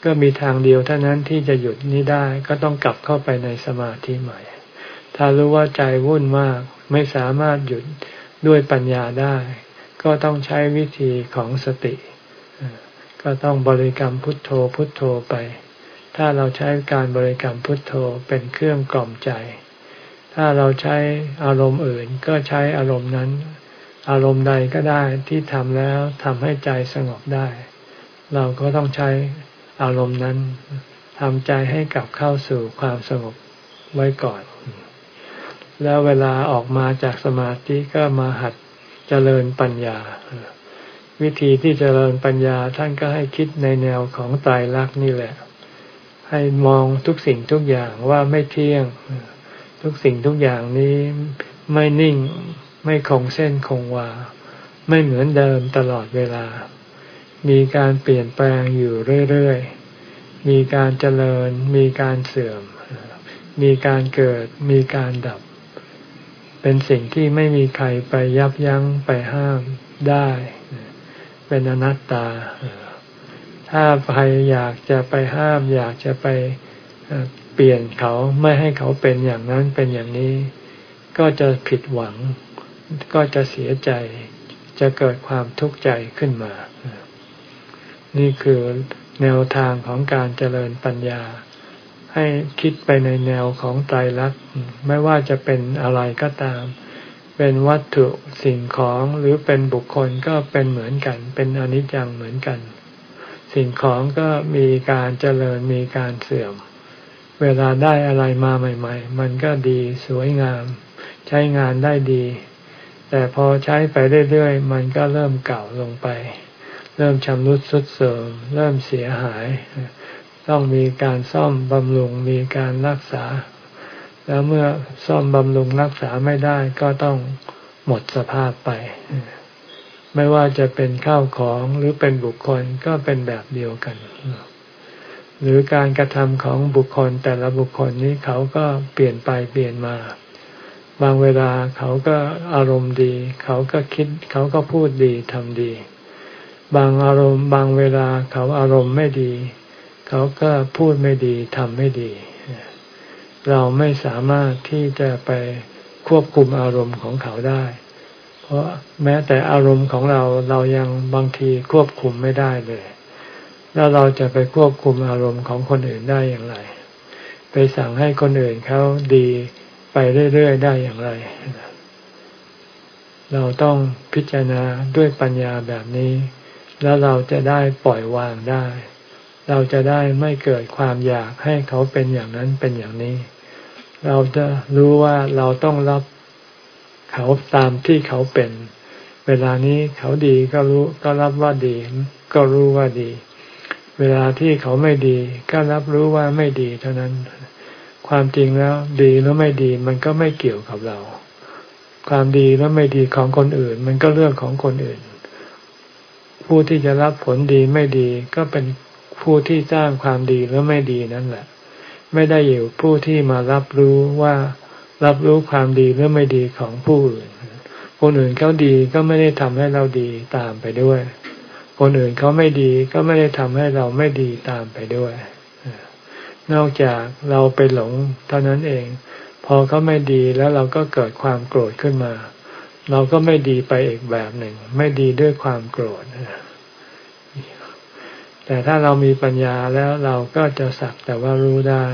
A: ก็มีทางเดียวเท่านั้นที่จะหยุดนี้ได้ก็ต้องกลับเข้าไปในสมาธิใหม่ ถ้ารู้ว่าใจวุ่นมากไม่สามารถหยุดด้วยปัญญาได้ ก็ต้องใช้วิธีของสติ ก็ต้องบริกรรมพุทโธพุทโธไป ถ้าเราใช้การบริกรรมพุทโธเป็นเครื่องกล่อมใจ ถ้าเราใช้อารมณ์อื่นก็ใช้อารมณ์นั้น อารมณ์ใดก็ได้ที่ทำแล้วทำให้ใจสงบได้ เราก็ต้องใช้อารมณ์นั้นทำใจให้กลับเข้าสู่ความสงบไว้ก่อน แล้วเวลาออกมาจากสมาธิก็มาหัดเจริญปัญญา วิธีที่เจริญปัญญาท่านก็ให้คิดในแนวของตายรักนี่แหละ ให้มองทุกสิ่งทุกอย่างว่าไม่เที่ยง ทุกสิ่งทุกอย่างนี้ไม่นิ่งไม่คงเส้นคงวา ไม่เหมือนเดิมตลอดเวลา มีการเปลี่ยนแปลงอยู่เรื่อยๆ มีการเจริญ มีการเสื่อม มีการเกิด มีการดับ เป็นสิ่งที่ไม่มีใครไปยับยั้งไปห้ามได้ เป็นอนัตตา ถ้าใครอยากจะไปห้าม อยากจะไปเปลี่ยนเขาไม่ให้เขาเป็นอย่างนั้นเป็นอย่างนี้ ก็จะผิดหวัง ก็จะเสียใจจะเกิดความทุกข์ใจขึ้นมา นี่คือแนวทางของการเจริญปัญญา ให้คิดไปในแนวของไตรลักษณ์ไม่ว่าจะเป็นอะไรก็ตาม เป็นวัตถุสิ่งของหรือเป็นบุคคลก็เป็นเหมือนกัน เป็นอนิจจังเหมือนกัน สิ่งของก็มีการเจริญมีการเสื่อม เวลาได้อะไรมาใหม่ ๆ มันก็ดีสวยงาม ใช้งานได้ดี แต่พอใช้ไปเรื่อยๆ มันก็เริ่มเก่าลงไป เริ่มชำรุดทรุดโทรมเริ่มเสียหาย ต้องมีการซ่อมบำรุงมีการรักษา แล้วเมื่อซ่อมบำรุงรักษาไม่ได้ก็ต้องหมดสภาพไป ไม่ว่าจะเป็นข้าวของหรือเป็นบุคคลก็เป็นแบบเดียวกัน หรือการกระทำของบุคคลแต่ละบุคคลนี้เขาก็เปลี่ยนไปเปลี่ยนมา บางเวลาเขาก็อารมณ์ดี เขาก็คิด เขาก็พูดดีทำดี บางอารมณ์ บางเวลาเขาอารมณ์ไม่ดี เขาก็พูดไม่ดีทำไม่ดี เราไม่สามารถที่จะไปควบคุมอารมณ์ของเขาได้ เพราะแม้แต่อารมณ์ของเราเรายังบางทีควบคุมไม่ได้เลย แล้วเราจะไปควบคุมอารมณ์ของคนอื่นได้อย่างไร ไปสั่งให้คนอื่นเขาดีไปเรื่อยๆได้อย่างไร เราต้องพิจารณาด้วยปัญญาแบบนี้ แล้วเราจะได้ปล่อยวางได้ เราจะได้ไม่เกิดความอยากให้เขาเป็นอย่างนั้นเป็นอย่างนี้ เราจะรู้ว่าเราต้องรับเขาตามที่เขาเป็น เวลานี้เขาดีก็รู้ก็รับว่าดี ก็รู้ว่าดี เวลาที่เขาไม่ดี ก็รับรู้ว่าไม่ดีเท่านั้น ความจริงแล้ว ดีหรือไม่ดีมันก็ไม่เกี่ยวกับเรา ความดีแล้วไม่ดีของคนอื่น มันก็เรื่องของคนอื่น ผู้ที่จะรับผลดีไม่ดีก็เป็น ผู้ที่สร้างความดีหรือไม่ดีนั่นแหละ ไม่ได้อยู่ผู้ที่มารับรู้ว่ารับรู้ความดีหรือไม่ดีของผู้อื่น คนอื่นเขาดีก็ไม่ได้ทำให้เราดีตามไปด้วย คนอื่นเขาไม่ดีก็ไม่ได้ทำให้เราไม่ดีตามไปด้วย นอกจากเราไปหลงเท่านั้นเอง พอเขาไม่ดีแล้วเราก็เกิดความโกรธขึ้นมา เราก็ไม่ดีไปอีกแบบหนึ่ง ไม่ดีด้วยความโกรธ แต่ถ้าเรามีปัญญาแล้วเราก็จะสักแต่ว่ารู้ได้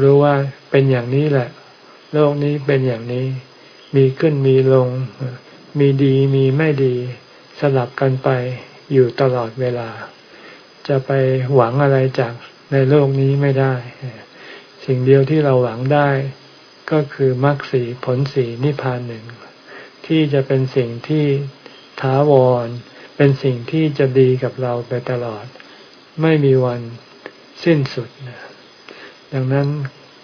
A: รู้ว่าเป็นอย่างนี้แหละ โลกนี้เป็นอย่างนี้ มีขึ้นมีลง มีดีมีไม่ดี สลับกันไปอยู่ตลอดเวลา จะไปหวังอะไรจากในโลกนี้ไม่ได้ สิ่งเดียวที่เราหวังได้ ก็คือมรรคสีผลสีนิพพานหนึ่ง ที่จะเป็นสิ่งที่ถาวร เป็นสิ่งที่จะดีกับเราไปตลอด ไม่มีวันสิ้นสุด ดังนั้น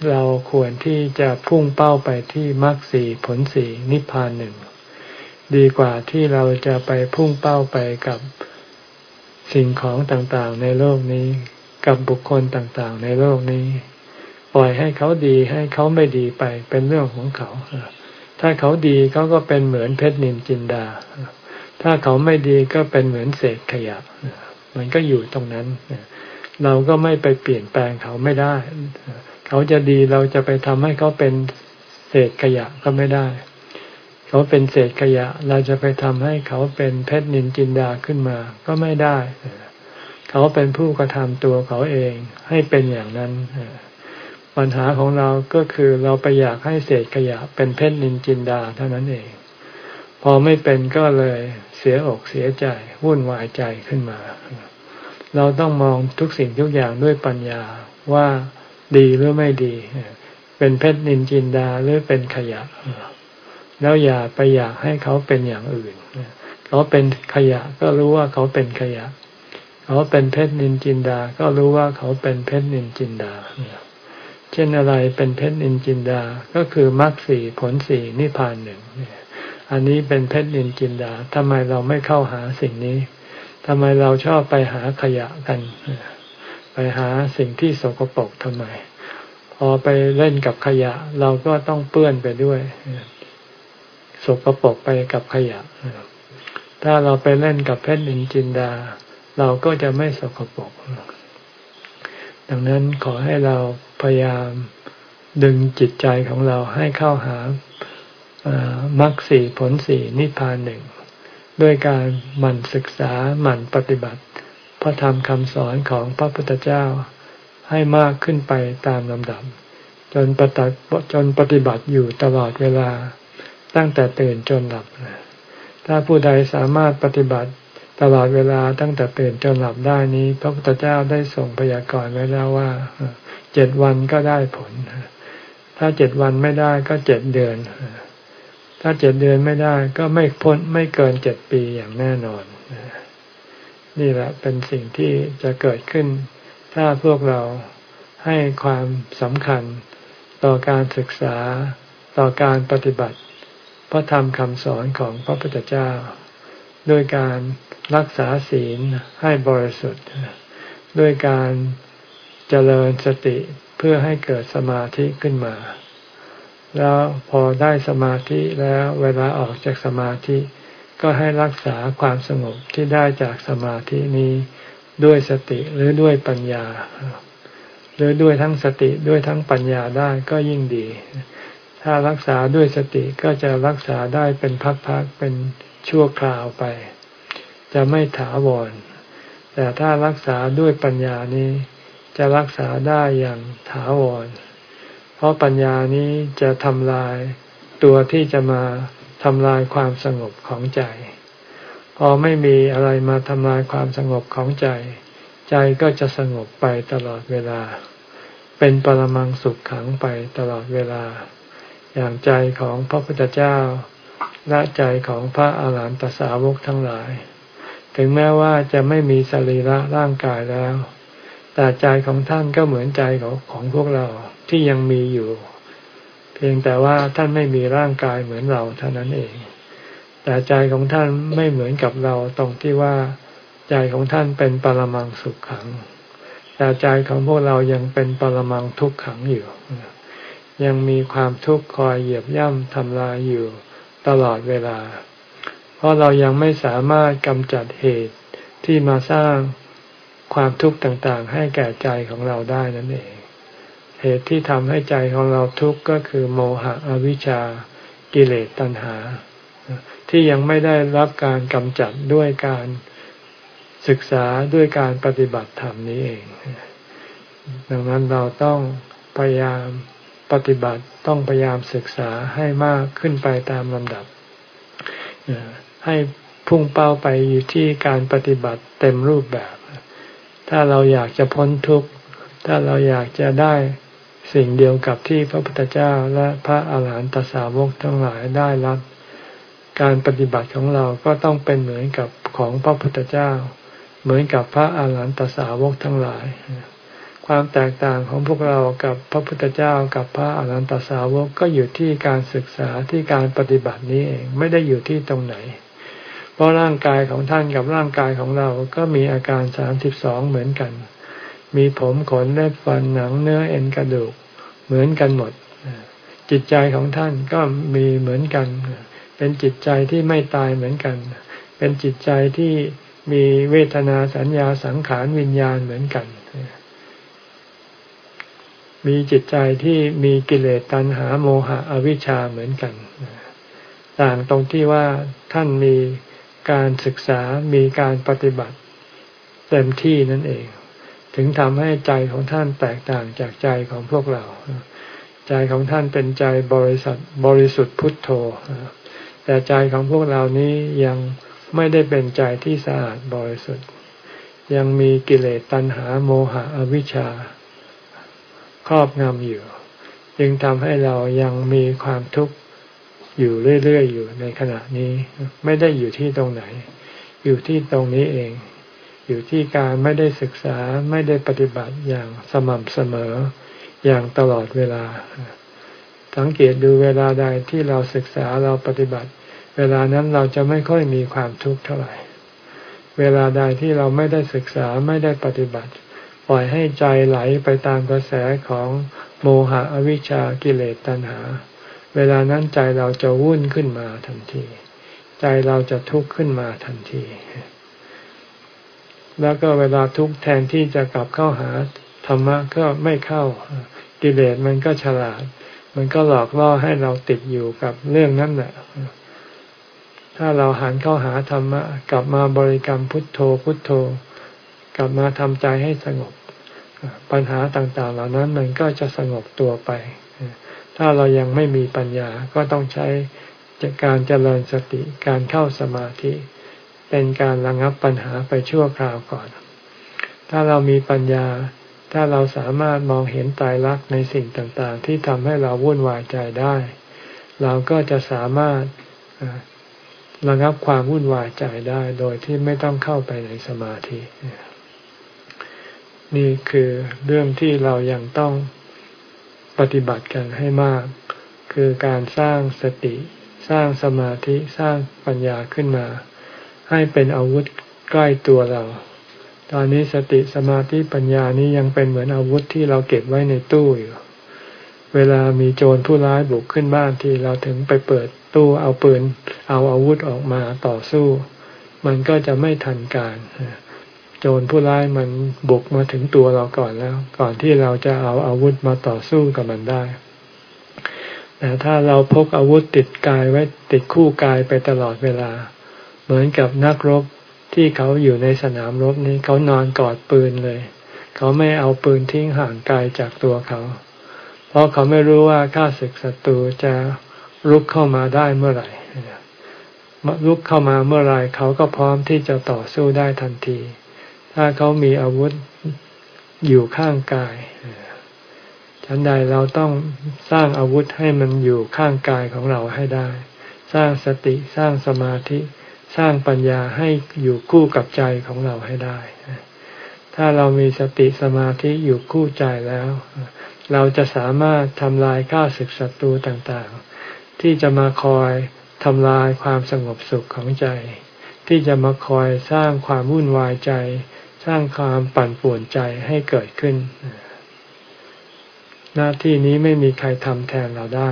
A: เราควรที่จะพุ่งเป้าไปที่มรรคสีผลสีนิพพานหนึ่ง ดีกว่าที่เราจะไปพุ่งเป้าไปกับสิ่งของต่างๆ ในโลกนี้ กับบุคคลต่างๆ ในโลกนี้ ปล่อยให้เขาดีให้เขาไม่ดีไปเป็นเรื่องของเขา ถ้าเขาดีเขาก็เป็นเหมือนเพชรนินจินดา ถ้าเขาไม่ดีก็เป็นเหมือนเศษขยะมันก็อยู่ตรงนั้น เราก็ไม่ไปเปลี่ยนแปลงเขาไม่ได้ เขาจะดีเราจะไปทำให้เขาเป็นเศษขยะก็ไม่ได้ เขาเป็นเศษขยะ เราจะไปทำให้เขาเป็นเพชรนินจินดาขึ้นมา ก็ไม่ได้ เขาเป็นผู้กระทำตัวเขาเองให้เป็นอย่างนั้น ปัญหาของเราก็คือเราไปอยากให้เศษขยะ เป็นเพชรนินจินดาเท่านั้นเอง พอไม่เป็นก็เลย สียอกเสียใจวุ่นวายใจขึ้นมา เราต้องมองทุกสิ่งทุกอย่างด้วยปัญญาว่าดีหรือไม่ดี เป็นเพชรนินจินดาหรือเป็นขยะ แล้วอย่าไปอยากให้เขาเป็นอย่างอื่น เขาเป็นขยะก็รู้ว่าเขาเป็นขยะ เขาเป็นเพชรนินจินดา ก็รู้ว่าเขาเป็นเพชรนินจินดา เช่นอะไรเป็นเพชรนินจินดา ก็คือมรรคสีผลสีนิพพานหนึ่ง อันนี้เป็นเพชรนินจินดาทำไมเราไม่เข้าหาสิ่งนี้ทำไมเราชอบไปหาขยะกัน ไปหาสิ่งที่สกปรกทำไม พอไปเล่นกับขยะ เราก็ต้องเปื้อนไปด้วยสกปรกไปกับขยะ ถ้าเราไปเล่นกับเพชรนินจินดา เราก็จะไม่สกปรกดังนั้นขอให้เราพยายามดึงจิตใจของเราให้เข้าหา มรรคสี่ผลสี่นิพพานหนึ่งด้วยการหมั่นศึกษาหมั่นปฏิบัติ พระธรรมคำสอนของพระพุทธเจ้าให้มากขึ้นไปตามลำดับ จนปฏิจนปฏิบัติอยู่ตลอดเวลา ตั้งแต่ตื่นจนหลับ ถ้าผู้ใดสามารถปฏิบัติตลอดเวลาตั้งแต่ตื่นจนหลับได้นี้ พระพุทธเจ้าได้ส่งพยากรณ์ไว้แล้วว่าเจ็ดวันก็ได้ผล ถ้าเจ็ดวันไม่ได้ก็เจ็ดเดือน ถ้าเจ็ดเดือนไม่ได้ก็ไม่พ้นไม่เกินเจ็ดปีอย่างแน่นอน นี่แหละเป็นสิ่งที่จะเกิดขึ้น ถ้าพวกเราให้ความสำคัญต่อการศึกษาต่อการปฏิบัติ พระธรรมคำสอนของพระพุทธเจ้า ด้วยการรักษาศีลให้บริสุทธิ์ ด้วยการเจริญสติเพื่อให้เกิดสมาธิขึ้นมา แล้วพอได้สมาธิแล้วเวลาออกจากสมาธิ ก็ให้รักษาความสงบที่ได้จากสมาธินี้ด้วยสติหรือด้วยปัญญา หรือด้วยทั้งสติด้วยทั้งปัญญาได้ก็ยิ่งดี ถ้ารักษาด้วยสติก็จะรักษาได้เป็นพักๆเป็นชั่วคราวไป จะไม่ถาวร แต่ถ้ารักษาด้วยปัญญานี้ จะรักษาได้อย่างถาวร เพราะปัญญานี้จะทำลายตัวที่จะมาทำลายความสงบของใจ พอไม่มีอะไรมาทำลายความสงบของใจ ใจก็จะสงบไปตลอดเวลา เป็นปรมังสุขขังไปตลอดเวลา อย่างใจของพระพุทธเจ้า และใจของพระอาหารหันตสาวกทั้งหลาย ถึงแม้ว่าจะไม่มีสรีระร่างกายแล้ว แต่ใจของท่านก็เหมือนใจของของพวกเรา ที่ยังมีอยู่ เพียงแต่ว่าท่านไม่มีร่างกายเหมือนเราเท่านั้นเอง แต่ใจของท่านไม่เหมือนกับเราตรงที่ว่า ใจของท่านเป็นปรมังสุขขัง แต่ใจของพวกเรายังเป็นปรมังทุกขังอยู่ ยังมีความทุกข์คอยเหยียบย่ำทำลายอยู่ตลอดเวลา เพราะเรายังไม่สามารถกำจัดเหตุที่มาสร้างความทุกข์ต่างๆ ให้แก่ใจของเราได้นั่นเอง เหตุที่ทำให้ใจของเราทุกข์ก็คือโมหะอวิชชากิเลสตัณหา ที่ยังไม่ได้รับการกำจัดด้วยการศึกษาด้วยการปฏิบัติธรรมนี้เอง ดังนั้นเราต้องพยายามปฏิบัติต้องพยายามศึกษาให้มากขึ้นไปตามลำดับ ให้พุ่งเป้าไปอยู่ที่การปฏิบัติเต็มรูปแบบ ถ้าเราอยากจะพ้นทุกข์ ถ้าเราอยากจะได้ สิ่งเดียวกับที่พระพุทธเจ้าและพระอาหารหันตสาวกทั้งหลายได้รับ การปฏิบัติของเราก็ต้องเป็นเหมือนกับของพระพุทธเจ้า เหมือนกับพระอาหารหันตสาวกทั้งหลาย ความแตกต่างของพวกเรากับพระพุทธเจ้ากับพระอรหันตสาวกก็อยู่ที่การศึกษาที่การปฏิบัตินี้เองไม่ได้อยู่ที่ตรงไหน เพราะร่างกายของท่านกับร่างกายของเราก็มีอาการสามสิบสองเหมือนกัน มีผมขนเล็บฟันหนังเนื้อเอ็นกระดูก เหมือนกันหมด จิตใจของท่านก็มีเหมือนกัน เป็นจิตใจที่ไม่ตายเหมือนกัน เป็นจิตใจที่มีเวทนาสัญญาสังขารวิญญาณเหมือนกัน มีจิตใจที่มีกิเลสตัณหาโมหะอวิชชาเหมือนกัน ต่างตรงที่ว่าท่านมีการศึกษามีการปฏิบัติเต็มที่นั่นเอง ถึงทำให้ใจของท่านแตกต่างจากใจของพวกเรา ใจของท่านเป็นใจบริสุทธิ์บริสุทธิ์พุทโธ แต่ใจของพวกเรานี้ยังไม่ได้เป็นใจที่สะอาดบริสุทธิ์ ยังมีกิเลสตัณหาโมหะอวิชชา ครอบงำอยู่ จึงทำให้เรายังมีความทุกข์อยู่เรื่อยๆอยู่ในขณะนี้ ไม่ได้อยู่ที่ตรงไหน อยู่ที่ตรงนี้เอง อยู่ที่การไม่ได้ศึกษาไม่ได้ปฏิบัติอย่างสม่ำเสมออย่างตลอดเวลา สังเกตดูเวลาใดที่เราศึกษาเราปฏิบัติ เวลานั้นเราจะไม่ค่อยมีความทุกข์เท่าไหร่ เวลาใดที่เราไม่ได้ศึกษาไม่ได้ปฏิบัติ ปล่อยให้ใจไหลไปตามกระแสของโมหะอวิชชากิเลสตัณหา เวลานั้นใจเราจะวุ่นขึ้นมาทันที ใจเราจะทุกข์ขึ้นมาทันที แล้วก็เวลาทุกข์แทนที่จะกลับเข้าหาธรรมะก็ไม่เข้ากิเลสมันก็ฉลาด มันก็หลอกล่อให้เราติดอยู่กับเรื่องนั้นแหละถ้าเราหันเข้าหาธรรมะกลับมาบริกรรมพุทโธพุทโธ กลับมาทำใจให้สงบ ปัญหาต่างๆ เหล่านั้นมันก็จะสงบตัวไป ถ้าเรายังไม่มีปัญญาก็ต้องใช้การเจริญสติการเข้าสมาธิ เป็นการระงับปัญหาไปชั่วคราวก่อน ถ้าเรามีปัญญา ถ้าเราสามารถมองเห็นตายรักในสิ่งต่างๆ ที่ทำให้เราวุ่นวายใจได้ เราก็จะสามารถระงับความวุ่นวายใจได้โดยที่ไม่ต้องเข้าไปในสมาธิ นี่คือเรื่องที่เรายังต้องปฏิบัติกันให้มาก คือการสร้างสติ สร้างสมาธิ สร้างปัญญาขึ้นมา ให้เป็นอาวุธใกล้ตัวเรา ตอนนี้สติสมาธิปัญญานี้ยังเป็นเหมือนอาวุธที่เราเก็บไว้ในตู้อยู่ เวลามีโจรผู้ร้ายบุกขึ้นบ้านที่เราถึงไปเปิดตู้เอาปืน เอาอาวุธออกมาต่อสู้ มันก็จะไม่ทันการโจรผู้ร้ายมันบุกมาถึงตัวเราก่อนแล้ว ก่อนที่เราจะเอาอาวุธมาต่อสู้กับมันได้ แต่ถ้าเราพกอาวุธติดกายไว้ติดคู่กายไปตลอดเวลา เหมือนกับนักรบที่เขาอยู่ในสนามรบนี้เขานอนกอดปืนเลย เขาไม่เอาปืนทิ้งห่างไกายจากตัวเขา เพราะเขาไม่รู้ว่าข้าศึกศัตรูจะรุกเข้ามาได้เมื่อไหร่ลุกเข้ามาเมื่อไรเขาก็พร้อมที่จะต่อสู้ได้ทันที ถ้าเขามีอาวุธอยู่ข้างกายฉันใดเราต้องสร้างอาวุธให้มันอยู่ข้างกายของเราให้ได้ สร้างสติสร้างสมาธิ สร้างปัญญาให้อยู่คู่กับใจของเราให้ได้ ถ้าเรามีสติสมาธิอยู่คู่ใจแล้ว เราจะสามารถทำลายข้าศึกศัตรูต่างๆ ที่จะมาคอยทำลายความสงบสุขของใจ ที่จะมาคอยสร้างความวุ่นวายใจ สร้างความปั่นป่วนใจให้เกิดขึ้น หน้าที่นี้ไม่มีใครทำแทนเราได้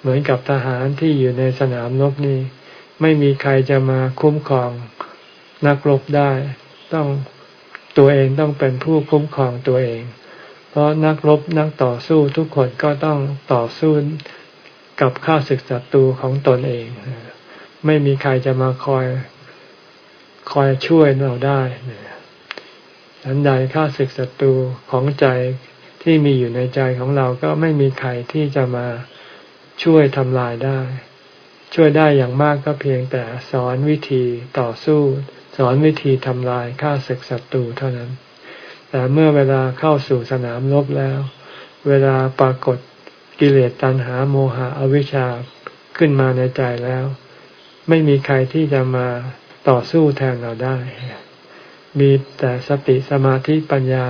A: เหมือนกับทหารที่อยู่ในสนามรบนี้ ไม่มีใครจะมาคุ้มครองนักรบได้ ต้องตัวเองต้องเป็นผู้คุ้มครองตัวเอง เพราะนักรบนักต่อสู้ทุกคนก็ต้องต่อสู้กับข้าศึกศัตรูของตนเอง ไม่มีใครจะมาคอยคอยช่วยเราได้อันใดข้าศึกศัตรูของใจที่มีอยู่ในใจของเราก็ไม่มีใครที่จะมาช่วยทำลายได้ ช่วยได้อย่างมากก็เพียงแต่สอนวิธีต่อสู้ สอนวิธีทำลายข้าศึกศัตรูเท่านั้น แต่เมื่อเวลาเข้าสู่สนามรบแล้ว เวลาปรากฏกิเลสตัณหาโมหะอวิชชาขึ้นมาในใจแล้ว ไม่มีใครที่จะมาต่อสู้แทนเราได้ มีแต่สติสมาธิปัญญา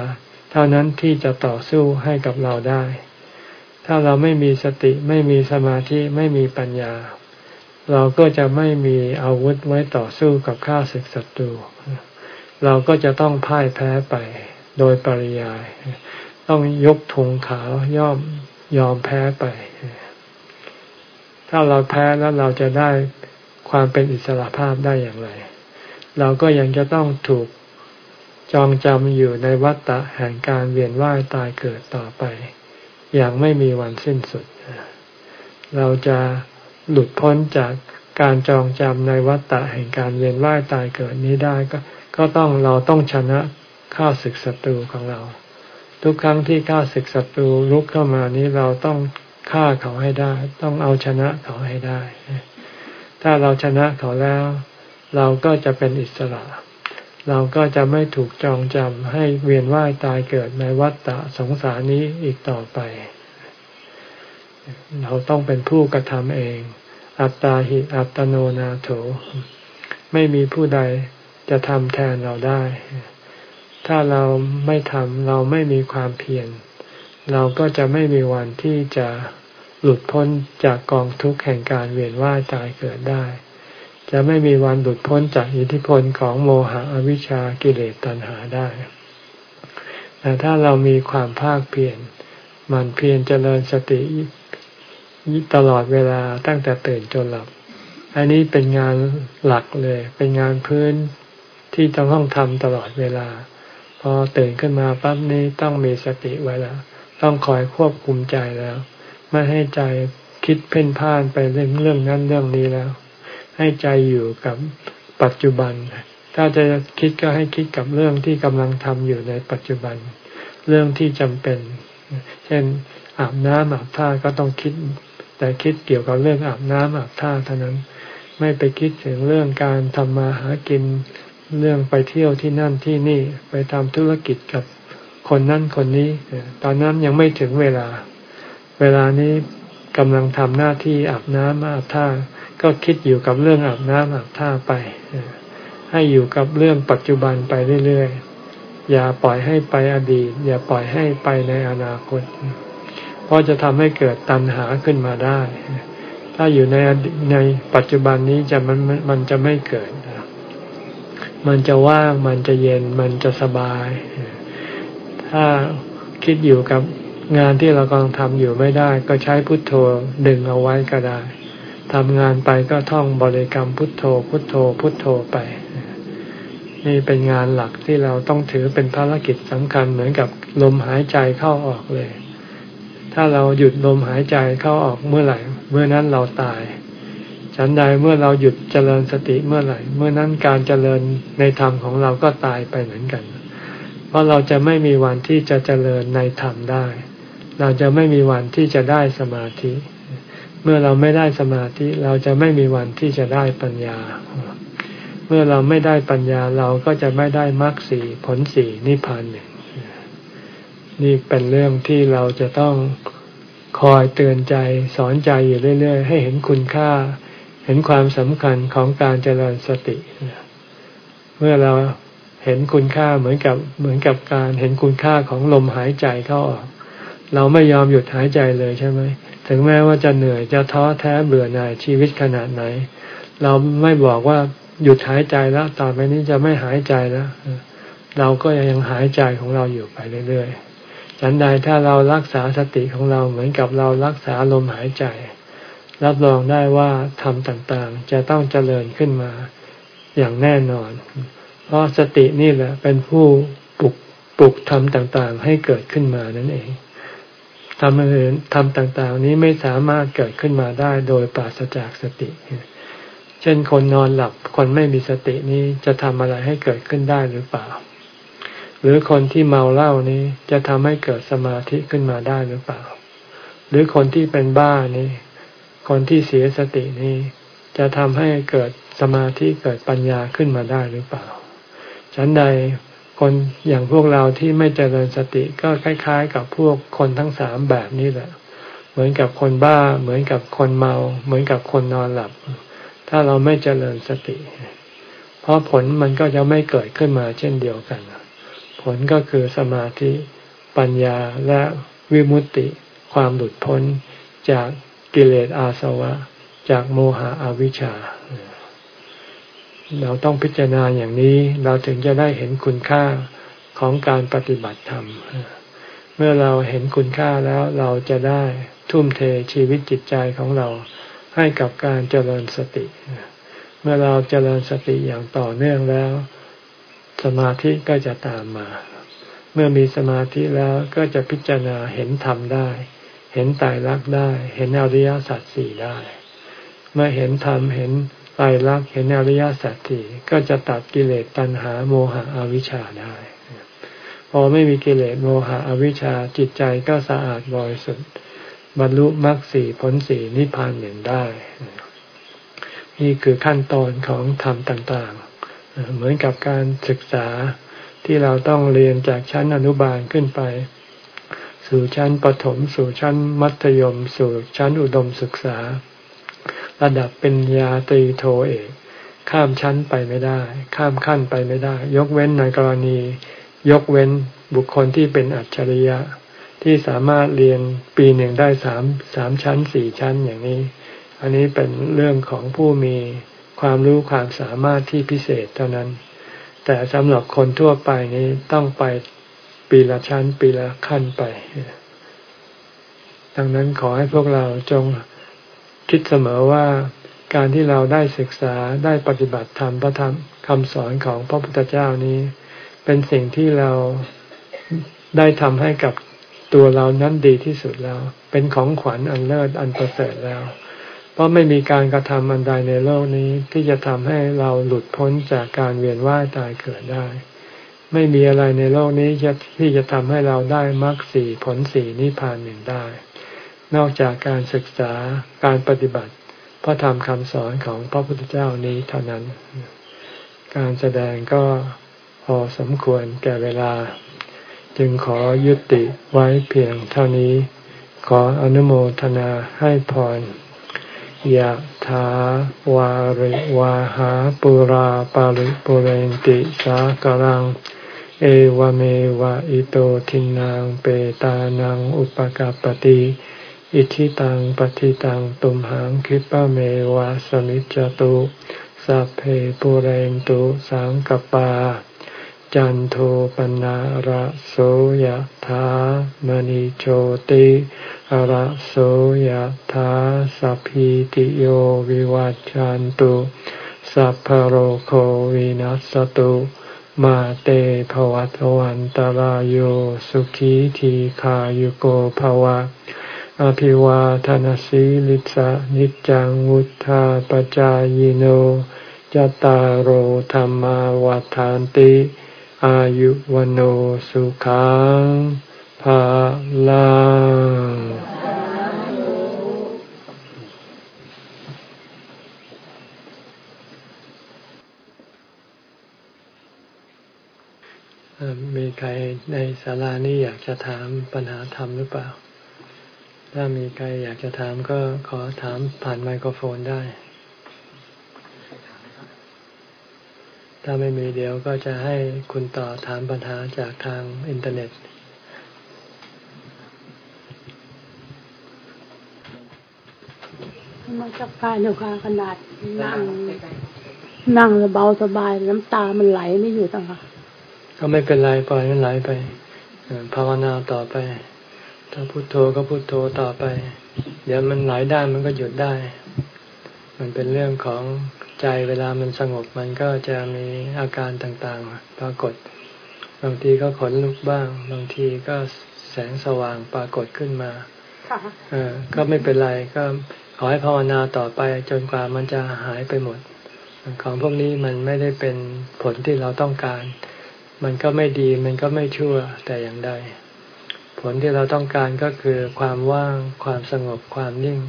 A: ทท่านั้นที่จะต่อสู้ให้กับเราได้ ถ้าเราไม่มีสติไม่มีสมาธิไม่มีปัญญา เราก็จะไม่มีอาวุธไว้ต่อสู้กับข้าศึกศัตรู เราก็จะต้องพ่ายแพ้ไปโดยปริยาย ต้องยกธงขาวยอมยอมแพ้ไป ถ้าเราแพ้แล้วเราจะได้ความเป็นอิสระภาพได้อย่างไร เราก็ยังจะต้องถูกจองจำอยู่ในวัฏฏะแห่งการเวียนว่ายตายเกิดต่อไป อย่างไม่มีวันสิ้นสุด เราจะ หลุดพ้นจากการจองจำในวัฏฏะแห่งการเวียนว่ายตายเกิดนี้ได้ก็ก็ต้องเราต้องชนะข้าศึกศัตรูของเรา ทุกครั้งที่ข้าศึกศัตรูลุกเข้ามานี้เราต้องฆ่าเขาให้ได้ ต้องเอาชนะเขาให้ได้ ถ้าเราชนะเขาแล้ว เราก็จะเป็นอิสระ เราก็จะไม่ถูกจองจำให้เวียนว่ายตายเกิดในวัฏฏะสงสารนี้อีกต่อไป เราต้องเป็นผู้กระทำเอง อัตตาหิอัตโนนาโถ ไม่มีผู้ใดจะทำแทนเราได้ ถ้าเราไม่ทำเราไม่มีความเพียรเราก็จะไม่มีวันที่จะหลุดพ้นจากกองทุกข์แห่งการเวียนว่ายตายเกิดได้ จะไม่มีวันหลุดพ้นจากอิทธิพลของโมหะอวิชชากิเลสตัณหาได้ แต่ถ้าเรามีความภาคเพียรมันเพียรเจริญสติ ตลอดเวลาตั้งแต่ตื่นจนหลับ อันนี้เป็นงานหลักเลย เป็นงานพื้นที่ต้องต้องทำตลอดเวลา พอตื่นขึ้นมาปั๊บนี้ต้องมีสติไว้แล้ว ต้องคอยควบคุมใจแล้ว ไม่ให้ใจคิดเพ่นพ่านไปเรื่องเรื่องนั้นเรื่องนี้แล้ว ให้ใจอยู่กับปัจจุบัน ถ้าจะคิดก็ให้คิดกับเรื่องที่กำลังทำอยู่ในปัจจุบัน เรื่องที่จำเป็น เช่นอาบน้ำอาบท่าก็ต้องคิด แต่คิดเกี่ยวกับเรื่องอาบน้ำอาบท่าเท่านั้น ไม่ไปคิดถึงเรื่องการทำมาหากินเรื่องไปเที่ยวที่นั่นที่นี่ไปทำธุรกิจกับคนนั่นคนนี้ ตอนนั้นยังไม่ถึงเวลา เวลานี้กำลังทำหน้าที่อาบน้ำอาบท่า ก็คิดอยู่กับเรื่องอาบน้ำอาบท่าไป ให้อยู่กับเรื่องปัจจุบันไปเรื่อยๆ อย่าปล่อยให้ไปอดีต อย่าปล่อยให้ไปในอนาคต เพราะจะทำให้เกิดตัณหาขึ้นมาได้ ถ้าอยู่ในในปัจจุบันนี้จะมันมันจะไม่เกิด มันจะว่างมันจะเย็นมันจะสบาย ถ้าคิดอยู่กับงานที่เรากำลังทำอยู่ไม่ได้ ก็ใช้พุทโธดึงเอาไว้ก็ได้ทำงานไปก็ท่องบริกรรมพุทโธ พุทโธ พุทโธไปนี่เป็นงานหลักที่เราต้องถือเป็นภารกิจสำคัญเหมือนกับลมหายใจเข้าออกเลย ถ้าเราหยุดลมหายใจเข้าออกเมื่อไหร่ เมื่อนั้นเราตายฉันใดเมื่อเราหยุดเจริญสติเมื่อไหร่ เมื่อนั้นการเจริญในธรรมของเราก็ตายไปเหมือนกัน เพราะเราจะไม่มีวันที่จะเจริญในธรรมได้ เราจะไม่มีวันที่จะได้สมาธิ เมื่อเราไม่ได้สมาธิ เราจะไม่มีวันที่จะได้ปัญญา เมื่อเราไม่ได้ปัญญาเราก็จะไม่ได้มรรคสีผลสีนิพพานหนึ่ง นี่เป็นเรื่องที่เราจะต้องคอยเตือนใจสอนใจอยู่เรื่อย ๆ ให้เห็นคุณค่า เห็นความสำคัญของการเจริญสติ เมื่อเราเห็นคุณค่าเหมือนกับเหมือนกับการเห็นคุณค่าของลมหายใจเข้าออก เราไม่ยอมหยุดหายใจเลยใช่ไหมถึงแม้ว่าจะเหนื่อยจะท้อแท้เบื่อหน่ายชีวิตขนาดไหน เราไม่บอกว่าหยุดหายใจแล้วต่อไปนี้จะไม่หายใจแล้วเราก็ยังหายใจของเราอยู่ไปเรื่อยๆ ฉันใดถ้าเรารักษาสติของเราเหมือนกับเรารักษาลมหายใจ รับรองได้ว่าธรรมต่างๆ จะต้องเจริญขึ้นมาอย่างแน่นอน เพราะสตินี่แหละเป็นผู้ปลุกปลุกธรรมต่างๆ ให้เกิดขึ้นมานั่นเองธรรมอื่นธรรมต่างๆ นี้ไม่สามารถเกิดขึ้นมาได้โดยปราศจากสติ เช่นคนนอนหลับคนไม่มีสตินี้จะทำอะไรให้เกิดขึ้นได้หรือเปล่า หรือคนที่เมาเหล้านี้จะทำให้เกิดสมาธิขึ้นมาได้หรือเปล่า หรือคนที่เป็นบ้านี้ คนที่เสียสตินี้ จะทำให้เกิดสมาธิเกิดปัญญาขึ้นมาได้หรือเปล่า ฉันใดคนอย่างพวกเราที่ไม่เจริญสติก็คล้าย ๆ กับพวกคนทั้งสามแบบนี้แหละ เหมือนกับคนบ้า เหมือนกับคนเมา เหมือนกับคนนอนหลับ ถ้าเราไม่เจริญสติ เพราะผลมันก็จะไม่เกิดขึ้นมาเช่นเดียวกัน ลก็คือสมาธิ ปัญญาและวิมุตติ ความหลุดพ้นจากกิเลสอาสวะ จากโมหะอวิชชา เราต้องพิจารณาอย่างนี้เราถึงจะได้เห็นคุณค่าของการปฏิบัติธรรม เมื่อเราเห็นคุณค่าแล้วเราจะได้ทุ่มเทชีวิตจิตใจของเราให้กับการเจริญสติ เมื่อเราเจริญสติอย่างต่อเนื่องแล้ว สมาธิก็จะตามมา เมื่อมีสมาธิแล้วก็จะพิจารณาเห็นธรรมได้ เห็นตายรักได้ เห็นอริยสัจสี่ได้ เมื่อเห็นธรรมเห็นตายรักเห็นอริยสัจสี่ก็จะตัดกิเลสตัณหาโมหะอวิชชาได้ พอไม่มีกิเลสโมหะอวิชชาจิตใจก็สะอาดบริสุทธิ์บรรลุมรรคสี่ผลสี่นิพพานหนึ่งได้ นี่คือขั้นตอนของธรรมต่าง เหมือนกับการศึกษาที่เราต้องเรียนจากชั้นอนุบาลขึ้นไป สู่ชั้นประถม สู่ชั้นมัธยม สู่ชั้นอุดมศึกษา ระดับเป็นญาตรีโทเอกข้ามชั้นไปไม่ได้ ข้ามขั้นไปไม่ได้ ยกเว้นในกรณี ยกเว้นบุคคลที่เป็นอัจฉริยะ ที่สามารถเรียนปีหนึ่งได้สามสามชั้นสี่ชั้นอย่างนี้ อันนี้เป็นเรื่องของผู้มี ความรู้ความสามารถที่พิเศษเท่านั้น แต่สำหรับคนทั่วไปนี้ต้องไปปีละชั้นปีละขั้นไป ดังนั้นขอให้พวกเราจงคิดเสมอว่าการที่เราได้ศึกษาได้ปฏิบัติธรรมพระธรรมคำสอนของพระพุทธเจ้านี้ เป็นสิ่งที่เราได้ทำให้กับตัวเรานั้นดีที่สุดแล้ว เป็นของขวัญอันเลิศอันประเสริฐแล้ว เพราะไม่มีการกระทำอันใดในโลกนี้ที่จะทำให้เราหลุดพ้นจากการเวียนว่ายตายเกิดได้ ไม่มีอะไรในโลกนี้ที่จะทำให้เราได้มรรคสี่ผลสี่นิพพานหนึ่งได้ นอกจากการศึกษาการปฏิบัติ พระธรรมคำสอนของพระพุทธเจ้านี้เท่านั้น การแสดงก็พอสมควรแก่เวลา จึงขอยุติไว้เพียงเท่านี้ ขออนุโมทนาให้พร ยะถาวาริวาหาปุราปาริปุเรนติสากรัง เอวเมวะอิโตทินังเปตานังอุปกาปติอิชิตังปฏิตังตุมหังคิปะเมวะสมิจจตุสัพเพปุเรนตุสังกปา จันโทปนะระโสยธามณิโชติระโสยธาสัพพิติโยวิวัจจันตุสัพพโรโควินัสตุ มาเตภวัตวันตารโยสุขีทีขายุโกภวะ อภิวาทนสีลิสะนิจังวุธาปจายโนจตารโหธรรมาวาทานติ อายุวันสุขังภาลังมีใครในศาลานี้อยากจะถามปัญหาธรรมหรือเปล่า ถ้ามีใครอยากจะถามก็ขอถามผ่านไมโครโฟนได้ ถ้าไม่มีเดี๋ยวก็จะให้คุณต่อถามปัญหาจากทางอินเทอร์เน็ต
B: มันจะกายอยู่ค่ะขนาดนั่งนั่งเบาสบายน้ำตามันไหลไม่อยู่ตั้งค่ะ
A: ก็ไม่เป็นไรปล่อยมันไหลไปภาวนาต่อไป ถ้าพุโทโธก็พุโทโธต่อไป เดี๋ยวมันไหลได้มันก็หยุดได้ มันเป็นเรื่องของ ใจเวลามันสงบมันก็จะมีอาการต่างๆ ปรากฏ บางทีก็ขนลุกบ้าง บางทีก็แสงสว่างปรากฏขึ้นมาเออ ก็ไม่เป็นไรก็ขอให้ภาวนาต่อไปจนกว่ามันจะหายไปหมด ของพวกนี้มันไม่ได้เป็นผลที่เราต้องการ มันก็ไม่ดีมันก็ไม่ชั่วแต่อย่างใด ผลที่เราต้องการก็คือความว่างความสงบความนิ่ง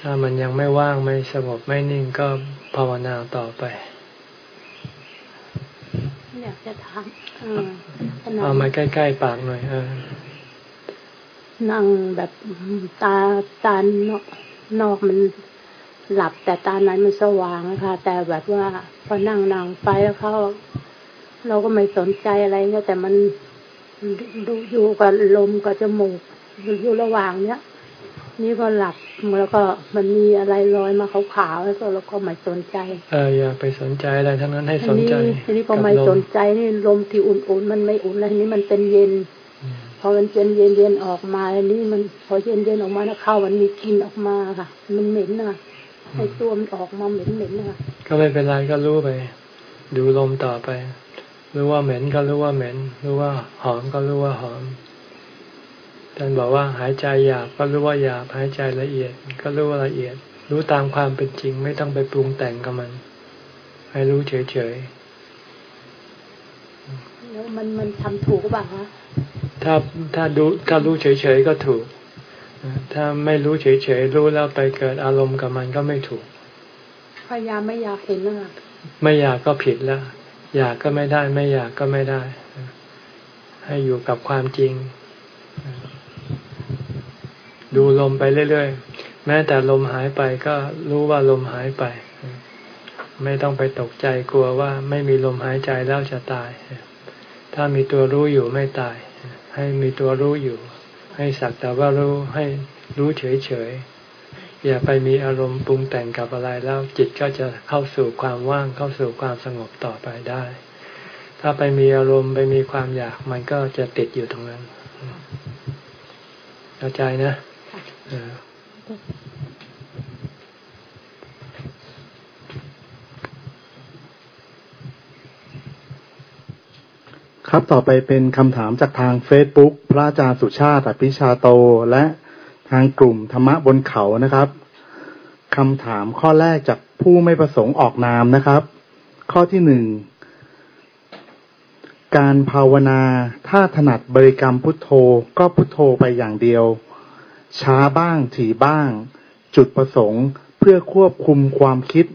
A: ถ้ามันยังไม่ว่างไม่สงบไม่นิ่งก็ ภาวนาต่อไป
B: อยากจะถาม
A: เอามาใกล้ๆปากหน่อยเออ
B: นั่งแบบตาตานอกนอกมันหลับแต่ตาในมันสว่างนะคะแต่แบบว่าพอนั่งนั่งไปแล้วเขาเราก็ไม่สนใจอะไรเงี้ยแต่มันดูอยู่กับลมกับจมูกอยู่ระหว่างเนี้ย นี่ก็หลับแล้วก็มันมีอะไรลอยมาขาวๆแล้วก็เราก็ไม่สนใจ
A: เอออย่าไปสนใจอะไรทั้งนั้นให้สนใจ
B: ทีนี้ก็ไม่สนใจนี่ลมที่อุ่นๆมันไม่อุ่นแล้วทีนี้มันเป็นเย็น พอมันเป็นเย็นเย็นออกมาอันนี้มันพอเย็นเย็นออกมาแล้วเข้ามันมีกลิ่นออกมาค่ะ มันเหม็นนะไอ้ตัวมันออกมาเหม็นเหม็นนะ
A: ก็ไม่เป็นไรก็รู้ไป ดูลมต่อไป รู้ว่าเหม็นก็รู้ว่าเหม็น รู้ว่าหอมก็รู้ว่าหอม ท่านบอกว่าหายใจหยาบก็รู้ว่าหยาบหายใจละเอียด ก็รู้ว่าละเอียด รู้ตามความเป็นจริงไม่ต้องไปปรุงแต่งกับมัน ให้รู้เฉย
B: ๆแล้วมันมันทำถูกป่ะคะ
A: ถ้าถ้าดูถ้ารู้เฉยๆก็ถูก ถ้าไม่รู้เฉยๆรู้แล้วไปเกิดอารมณ์กับมันก็ไม่ถูก
B: พยายามไม่อยากเห็นนะ
A: ไม่อยากก็ผิดแล้ว อยากก็ไม่ได้ ไม่อยากก็ไม่ได้ ให้อยู่กับความจริง ดูลมไปเรื่อยๆ แม้แต่ลมหายไปก็รู้ว่าลมหายไป ไม่ต้องไปตกใจกลัวว่าไม่มีลมหายใจแล้วจะตาย ถ้ามีตัวรู้อยู่ไม่ตาย ให้มีตัวรู้อยู่ ให้สักแต่ว่ารู้ให้รู้เฉยๆ อย่าไปมีอารมณ์ปรุงแต่งกับอะไรแล้วจิตก็จะเข้าสู่ความว่างเข้าสู่ความสงบต่อไปได้ ถ้าไปมีอารมณ์ไปมีความอยากมันก็จะติดอยู่ตรงนั้นเข้าใจนะ ครับ
C: ต่อไปเป็นคำถามจากทางเฟซบุ๊กพระอาจารย์สุชาติอภิชาโตและทางกลุ่มธรรมะบนเขานะครับคำถามข้อแรกจากผู้ไม่ประสงค์ออกนามนะครับ ข้อที่หนึ่งการภาวนาถ้าถนัดบริกรรมพุทโธก็พุทโธไปอย่างเดียว ช้าบ้างถี่บ้าง จุดประสงค์เพื่อควบคุมความคิด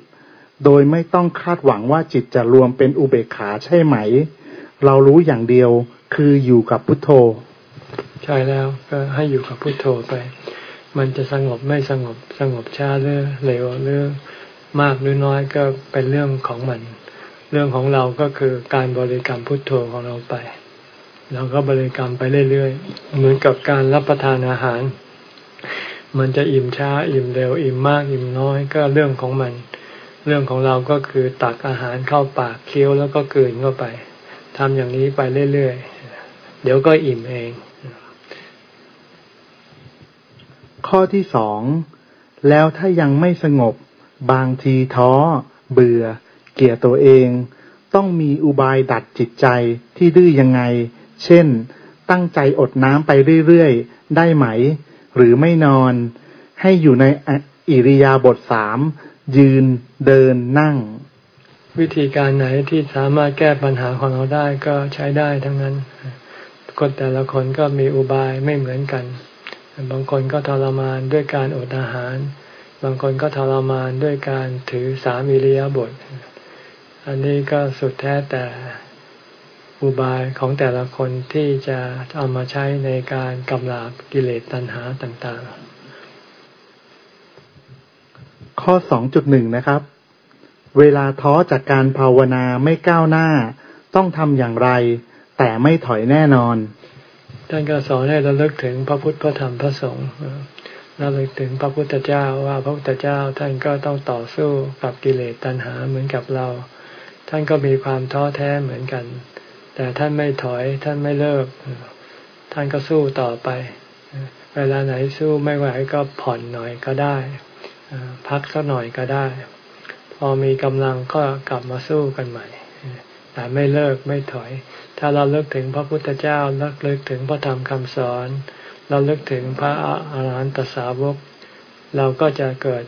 C: โดยไม่ต้องคาดหวังว่าจิตจะรวมเป็นอุเบกขาใช่ไหม เรารู้อย่างเดียวคืออยู่กับพุทโธ
A: ใช่แล้วก็ให้อยู่กับพุทโธไป มันจะสงบไม่สงบสงบช้าหรือเร็วหรือมากหรือน้อยก็เป็นเรื่องของมัน เรื่องของเราก็คือการบริกรรมพุทโธของเราไปเราก็บริกรรมไปเรื่อยๆ เหมือนกับการรับประทานอาหาร มันจะอิ่มช้าอิ่มเร็วอิ่มมากอิ่มน้อยก็เรื่องของมัน เรื่องของเราก็คือตักอาหารเข้าปากเคี้ยวแล้วก็กลืนเข้าไปทำอย่างนี้ไปเรื่อยๆ เดี๋ยวก็อิ่มเอง
C: ข้อที่สอง แล้วถ้ายังไม่สงบ บางทีท้อ เบื่อ เกลียตัวเอง ต้องมีอุบายดัดจิตใจที่ดื้อยังไง เช่น ตั้งใจอดน้ำไปเรื่อยๆ ได้ไหม หรือไม่นอน ให้อยู่ในอิริยาบถสามยืนเดินนั่ง
A: วิธีการไหนที่สามารถแก้ปัญหาของเราได้ก็ใช้ได้ทั้งนั้น คนแต่ละคนก็มีอุบายไม่เหมือนกัน บางคนก็ทรมานด้วยการอดอาหาร บางคนก็ทรมานด้วยการถือสามิริยาบท อันนี้ก็สุดแท้แต่ อุบายของแต่ละคนที่จะเอามาใช้ในการกำราบกิเลสตัณหาต่าง
C: ๆ ข้อสองจุดหนึ่งนะครับ เวลาท้อจากการภาวนาไม่ก้าวหน้า ต้องทำอย่างไร แต่ไม่ถอยแน่นอน
A: ท่านก็สอนให้เราเลิกถึงพระพุทธพระธรรมพระสงฆ์เราเลิกถึงพระพุทธเจ้าว่าพระพุทธเจ้าท่านก็ต้องต่อสู้กับกิเลสตัณหาเหมือนกับเรา ท่านก็มีความท้อแท้เหมือนกัน แต่ท่านไม่ถอยท่านไม่เลิก ท่านก็สู้ต่อไป เวลาไหนสู้ไม่ไหวก็ผ่อนหน่อยก็ได้ พักสักหน่อยก็ได้ พอมีกำลังก็กลับมาสู้กันใหม่ แต่ไม่เลิกไม่ถอย ถ้าเราเลิกถึงพระพุทธเจ้าเลิกเลิกถึงพระธรรมคำสอน เราเลิกถึงพระอรหันตสาวก เราก็จะเกิด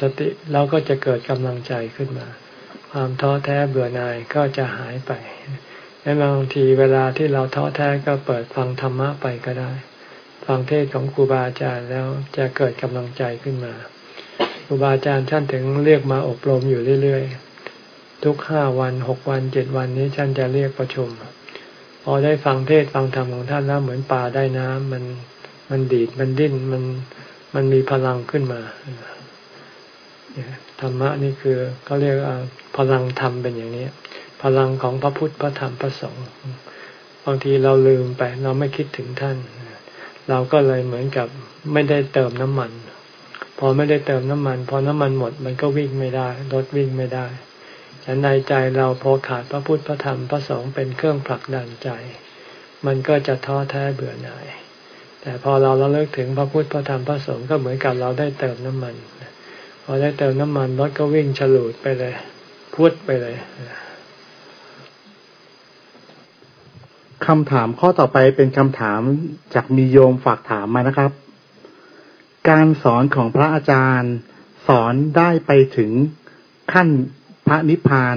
A: สติเราก็จะเกิดกำลังใจขึ้นมา ความท้อแท้เบื่อหน่ายก็จะหายไป และบางทีเวลาที่เราท้อแท้ก็เปิดฟังธรรมะไปก็ได้ ฟังเทศของครูบาอาจารย์แล้วจะเกิดกำลังใจขึ้นมาครูบาอาจารย์ท่านถึงเรียกมาอบรมอยู่เรื่อยๆ ทุกห้าวันหกวันเจ็ดวันนี้ท่านจะเรียกประชุม พอได้ฟังเทศฟังธรรมของท่านแล้วเหมือนปลาได้น้ำมันมันดีดมันดิ้นมันมันมีพลังขึ้นมาธรรมะนี่คือเขาเรียกพลังธรรมเป็นอย่างนี้ พลังของพระพุทธพระธรรมพระสงฆ์บางทีเราลืมไปเราไม่คิดถึงท่าน เราก็เลยเหมือนกับไม่ได้เติมน้ำมัน พอไม่ได้เติมน้ำมัน พอน้ำมันหมดมันก็วิ่งไม่ได้รถวิ่งไม่ได้ฉันในใจเราพอขาดพระพุทธพระธรรมพระสงฆ์เป็นเครื่องผลักดันใจ มันก็จะท้อแท้เบื่อหน่ายแต่พอเราเราเลิกถึงพระพุทธพระธรรมพระสงฆ์ก็เหมือนกับเราได้เติมน้ำมัน พอได้เติมน้ำมันรถก็วิ่งฉลูดไปเลยพุดไปเลย
C: คำถามข้อต่อไปเป็นคำถามจากมีโยมฝากถามมานะครับ การสอนของพระอาจารย์สอนได้ไปถึงขั้นพระนิพพาน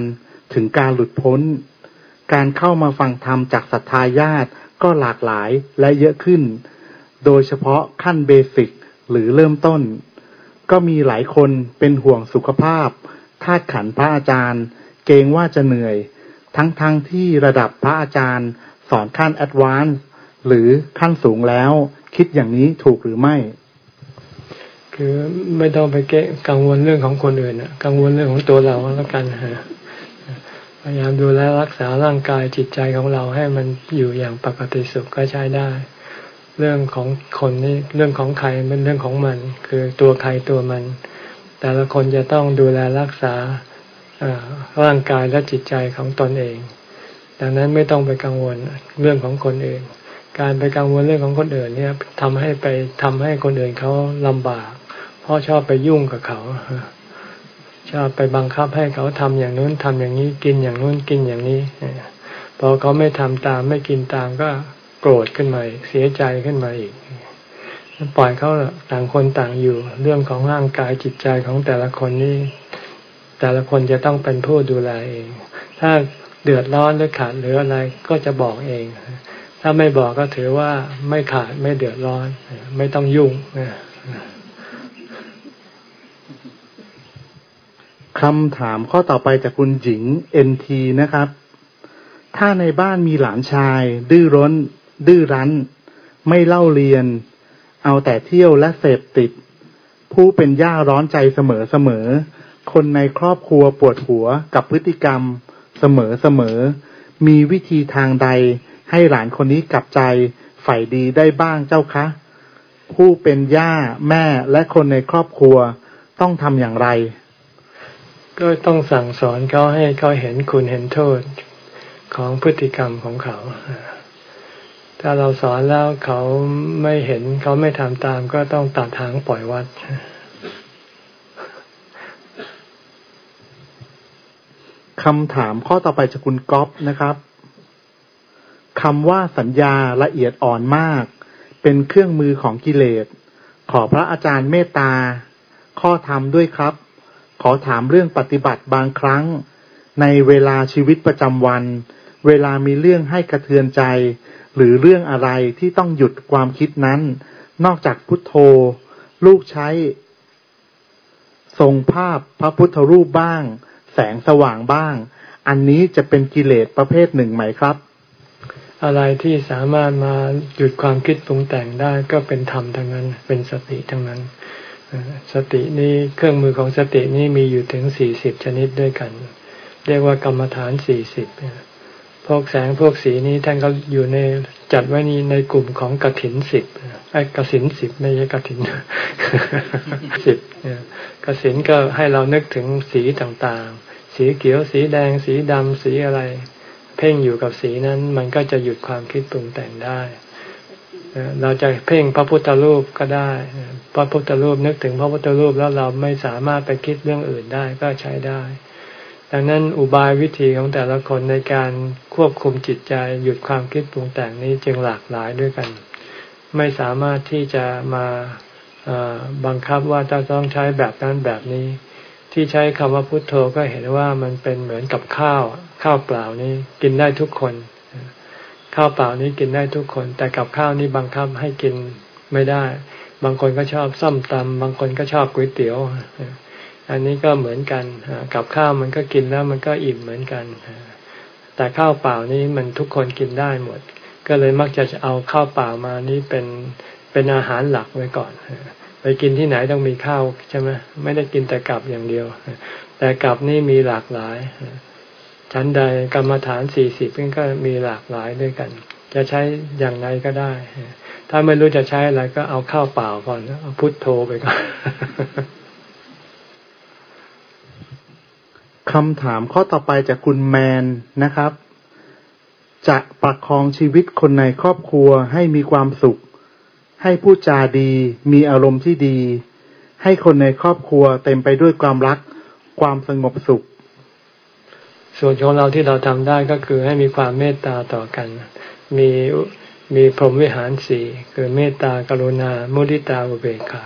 C: ถึงการหลุดพ้น การเข้ามาฟังธรรมจากศรัทธาญาติก็หลากหลายและเยอะขึ้น โดยเฉพาะขั้นเบสิกหรือเริ่มต้น ก็มีหลายคนเป็นห่วงสุขภาพธาตุขันพระอาจารย์ เกรงว่าจะเหนื่อย ทั้งๆทที่ระดับพระอาจารย์ สอนขั้นแอดวานซ์หรือขั้นสูงแล้ว คิดอย่างนี้ถูกหรือไม่
A: คือไม่ต้องไปเกะกังวลเรื่องของคนอื่นกังวลเรื่องของตัวเราแล้วกันฮะพยายามดูแลรักษาร่างกายจิตใจของเราให้มันอยู่อย่างปกติสุขก็ใช้ได้ เรื่องของคนนี่เรื่องของใครเป็นเรื่องของมัน คือตัวใครตัวมัน แต่ละคนจะต้องดูแลรักษาร่างกายและจิตใจของตนเอง ดังนั้นไม่ต้องไปกังวลเรื่องของคนอื่น การไปกังวลเรื่องของคนอื่นเนี่ยทำให้ไปทำให้คนอื่นเขาลำบาก เพราะชอบไปยุ่งกับเขาชอบไปบังคับให้เขาทำอย่างนู้นทำอย่างนี้กินอย่างนู้นกินอย่างนี้พอเขาไม่ทำตามไม่กินตามก็โกรธขึ้นมาอีกเสียใจขึ้นมาอีกปล่อยเขาต่างคนต่างอยู่ เรื่องของร่างกายจิตใจของแต่ละคนนี่แต่ละคนจะต้องเป็นผู้ดูแลเอง ถ้า เดือดร้อนหรือขาดหรืออะไรก็จะบอกเอง ถ้าไม่บอกก็ถือว่าไม่ขาดไม่เดือดร้อน ไม่ต้องยุ่ง
C: คำถามข้อต่อไปจากคุณหญิงเอ็นทีนะครับ ถ้าในบ้านมีหลานชาย ดื้อร้น ดื้อรั้น ไม่เล่าเรียน เอาแต่เที่ยวและเสพติด ผู้เป็นย่าร้อนใจเสมอเสมอคนในครอบครัวปวดหัวกับพฤติกรรม เสมอเสมอ มีวิธีทางใด ให้หลานคนนี้กลับใจฝ่ายดีได้บ้างเจ้าคะ ผู้เป็นย่าแม่และคนในครอบครัวต้องทำอย่างไร
A: ก็ต้องสั่งสอนเขาให้เขาเห็นคุณเห็นโทษของพฤติกรรมของเขา ถ้าเราสอนแล้วเขาไม่เห็นเขาไม่ทำตาม ก็ต้องตัดทางปล่อยวัด
C: คำถามข้อต่อไปจากคุณก๊อฟนะครับคำว่าสัญญาละเอียดอ่อนมาก เป็นเครื่องมือของกิเลส ขอพระอาจารย์เมตตา ข้อธรรมด้วยครับ ขอถามเรื่องปฏิบัติบางครั้ง ในเวลาชีวิตประจำวัน เวลามีเรื่องให้กระเทือนใจ หรือเรื่องอะไรที่ต้องหยุดความคิดนั้น นอกจากพุทโธ ลูกใช้ทรงภาพพระพุทธรูปบ้าง แสงสว่างบ้าง อันนี้จะเป็นกิเลสประเภทหนึ่งไหมครับ
A: อะไรที่สามารถมาหยุดความคิดปรุงแต่งได้ก็เป็นธรรมทั้งนั้น เป็นสติทั้งนั้น สตินี้เครื่องมือของสตินี้มีอยู่ถึงสี่สิบชนิดด้วยกัน เรียกว่ากรรมฐานสี่สิบพวกแสงพวกสีนี้ท่านก็อยู่ในจัดไว้นี้ในกลุ่มของกระถินสิบไอ้กสินสิบไม่ใช่กระถินสิบกระสินก็ให้เรานึกถึงสีต่าง สีเขียวสีแดง สีดำสีอะไร เพ่งอยู่กับสีนั้น มันก็จะหยุดความคิดปรุงแต่งได้เราจะเพ่งพระพุทธรูปก็ได้ พระพุทธรูปนึกถึงพระพุทธรูปแล้วเราไม่สามารถไปคิดเรื่องอื่นได้ก็ใช้ได้ ดังนั้นอุบายวิธีของแต่ละคนในการควบคุมจิตใจหยุดความคิดปรุงแต่งนี้จึงหลากหลายด้วยกัน ไม่สามารถที่จะมาบังคับว่าจะต้องใช้แบบนั้นแบบนี้ ที่ใช้คำว่าพุทโธก็เห็นว่ามันเป็นเหมือนกับข้าว ข้าวเปล่านี้กินได้ทุกคน ข้าวเปล่านี้กินได้ทุกคน แต่กับข้าวนี้บังคับให้กินไม่ได้ บางคนก็ชอบส้มตำบางคนก็ชอบก๋วยเตี๋ยว อันนี้ก็เหมือนกันกับข้าวมันก็กินแล้วมันก็อิ่มเหมือนกันแต่ข้าวเปล่านี้มันทุกคนกินได้หมด ก็เลยมักจะเอาข้าวเปล่ามานี้เป็นเป็นอาหารหลักไว้ก่อน ไปกินที่ไหนต้องมีข้าวใช่ไหมไม่ได้กินแต่กับอย่างเดียว แต่กับนี่มีหลากหลายชั้นใดกรรมฐานสี่สิบก็มีหลากหลายด้วยกัน จะใช้อย่างไรก็ได้ ถ้าไม่รู้จะใช้อะไรก็เอาข้าวเปล่าก่อนเอาพุทโธไปก่อน
C: คำถามข้อต่อไปจากคุณแมนนะครับ จะประคองชีวิตคนในครอบครัวให้มีความสุข ให้พูดจาดี มีอารมณ์ที่ดี ให้คนในครอบครัวเต็มไปด้วยความรัก ความสงบสุข
A: ส่วนของเราที่เราทำได้ก็คือให้มีความเมตตาต่อกัน มีมีพรหมวิหารสี่คือเมตตากรุณา มุทิตาอุเบกขา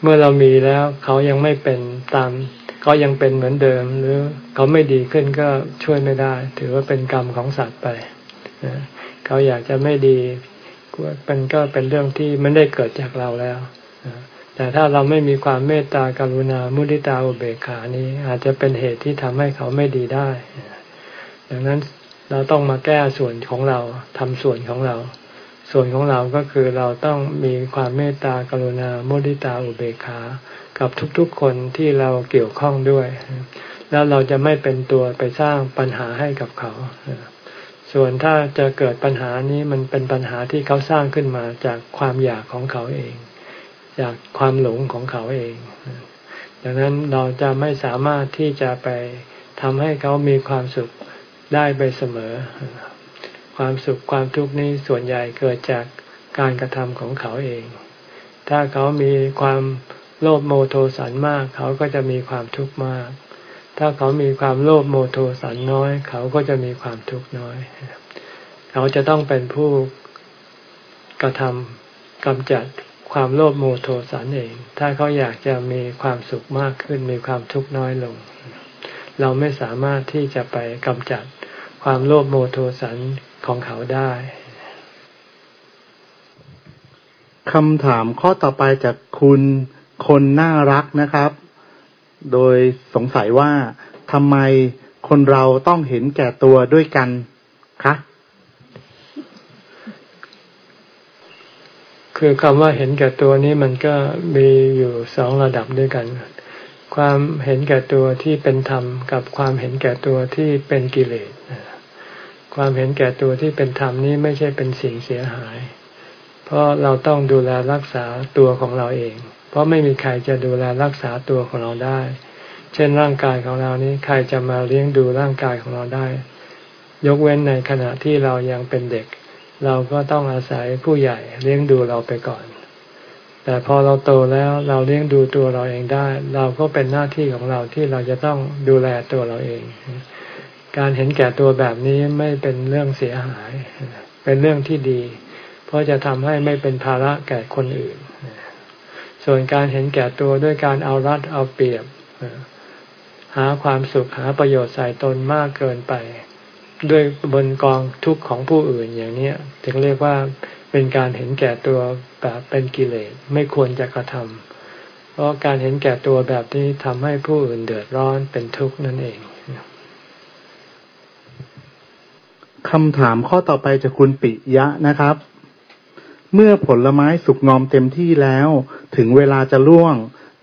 A: เมื่อเรามีแล้วเขายังไม่เป็นตามเขายังเป็นเหมือนเดิม หรือเขาไม่ดีขึ้นก็ช่วยไม่ได้ ถือว่าเป็นกรรมของสัตว์ไปเขาอยากจะไม่ดี มันก็เป็นเรื่องที่ไม่ได้เกิดจากเราแล้วแต่ถ้าเราไม่มีความเมตตากรุณามุทิตาอุเบกขานี้ อาจจะเป็นเหตุที่ทำให้เขาไม่ดีได้ดังนั้นเราต้องมาแก้ส่วนของเราทำส่วนของเรา ส่วนของเราก็คือเราต้องมีความเมตตากรุณามุทิตาอุเบกขา กับทุกๆคนที่เราเกี่ยวข้องด้วย แล้วเราจะไม่เป็นตัวไปสร้างปัญหาให้กับเขา ส่วนถ้าจะเกิดปัญหานี้มันเป็นปัญหาที่เขาสร้างขึ้นมาจากความอยากของเขาเอง จากความหลงของเขาเอง ดังนั้นเราจะไม่สามารถที่จะไปทำให้เขามีความสุขได้ไปเสมอ ความสุขความทุกข์นี้ส่วนใหญ่เกิดจากการกระทำของเขาเอง ถ้าเขามีความโลภโมโทสันมาก เขาก็จะมีความทุกข์มาก ถ้าเขามีความโลภโมโทสันน้อย เขาก็จะมีความทุกข์น้อย เขาจะต้องเป็นผู้กระทำกำจัดความโลภโมโทสันเอง ถ้าเขาอยากจะมีความสุขมากขึ้น มีความทุกข์น้อยลง เราไม่สามารถที่จะไปกำจัดความโลภโมโทสันของเขาได้
C: คำถามข้อต่อไปจากคุณคนน่ารักนะครับ โดยสงสัยว่าทำไมคนเราต้องเห็นแก่ตัวด้วยกันคะ
A: คือคำว่าเห็นแก่ตัวนี้มันก็มีอยู่สองระดับด้วยกัน ความเห็นแก่ตัวที่เป็นธรรม กับความเห็นแก่ตัวที่เป็นกิเลสความเห็นแก่ตัวที่เป็นธรรมนี้ไม่ใช่เป็นสิ่งเสียหาย เพราะเราต้องดูแลรักษาตัวของเราเอง เพราะไม่มีใครจะดูแลรักษาตัวของเราได้ เช่นร่างกายของเรานี้ใครจะมาเลี้ยงดูร่างกายของเราได้ ยกเว้นในขณะที่เรายังเป็นเด็ก เราก็ต้องอาศัยผู้ใหญ่เลี้ยงดูเราไปก่อน แต่พอเราโตแล้วเราเลี้ยงดูตัวเราเองได้ เราก็เป็นหน้าที่ของเราที่เราจะต้องดูแลตัวเราเอง การเห็นแก่ตัวแบบนี้ไม่เป็นเรื่องเสียหาย เป็นเรื่องที่ดี เพราะจะทำให้ไม่เป็นภาระแก่คนอื่น ส่วนการเห็นแก่ตัวด้วยการเอารัดเอาเปรียบ หาความสุขหาประโยชน์ใส่ตนมากเกินไป ด้วยบนกองทุกข์ของผู้อื่นอย่างนี้ถึงเรียกว่าเป็นการเห็นแก่ตัวแบบเป็นกิเลสไม่ควรจะกระทำเพราะการเห็นแก่ตัวแบบนี้ทำให้ผู้อื่นเดือดร้อนเป็นทุกข์นั่นเอง
C: คำถามข้อต่อไปจากคุณปิยะนะครับ เมื่อผลไม้สุกงอมเต็มที่แล้ว ถึงเวลาจะร่วง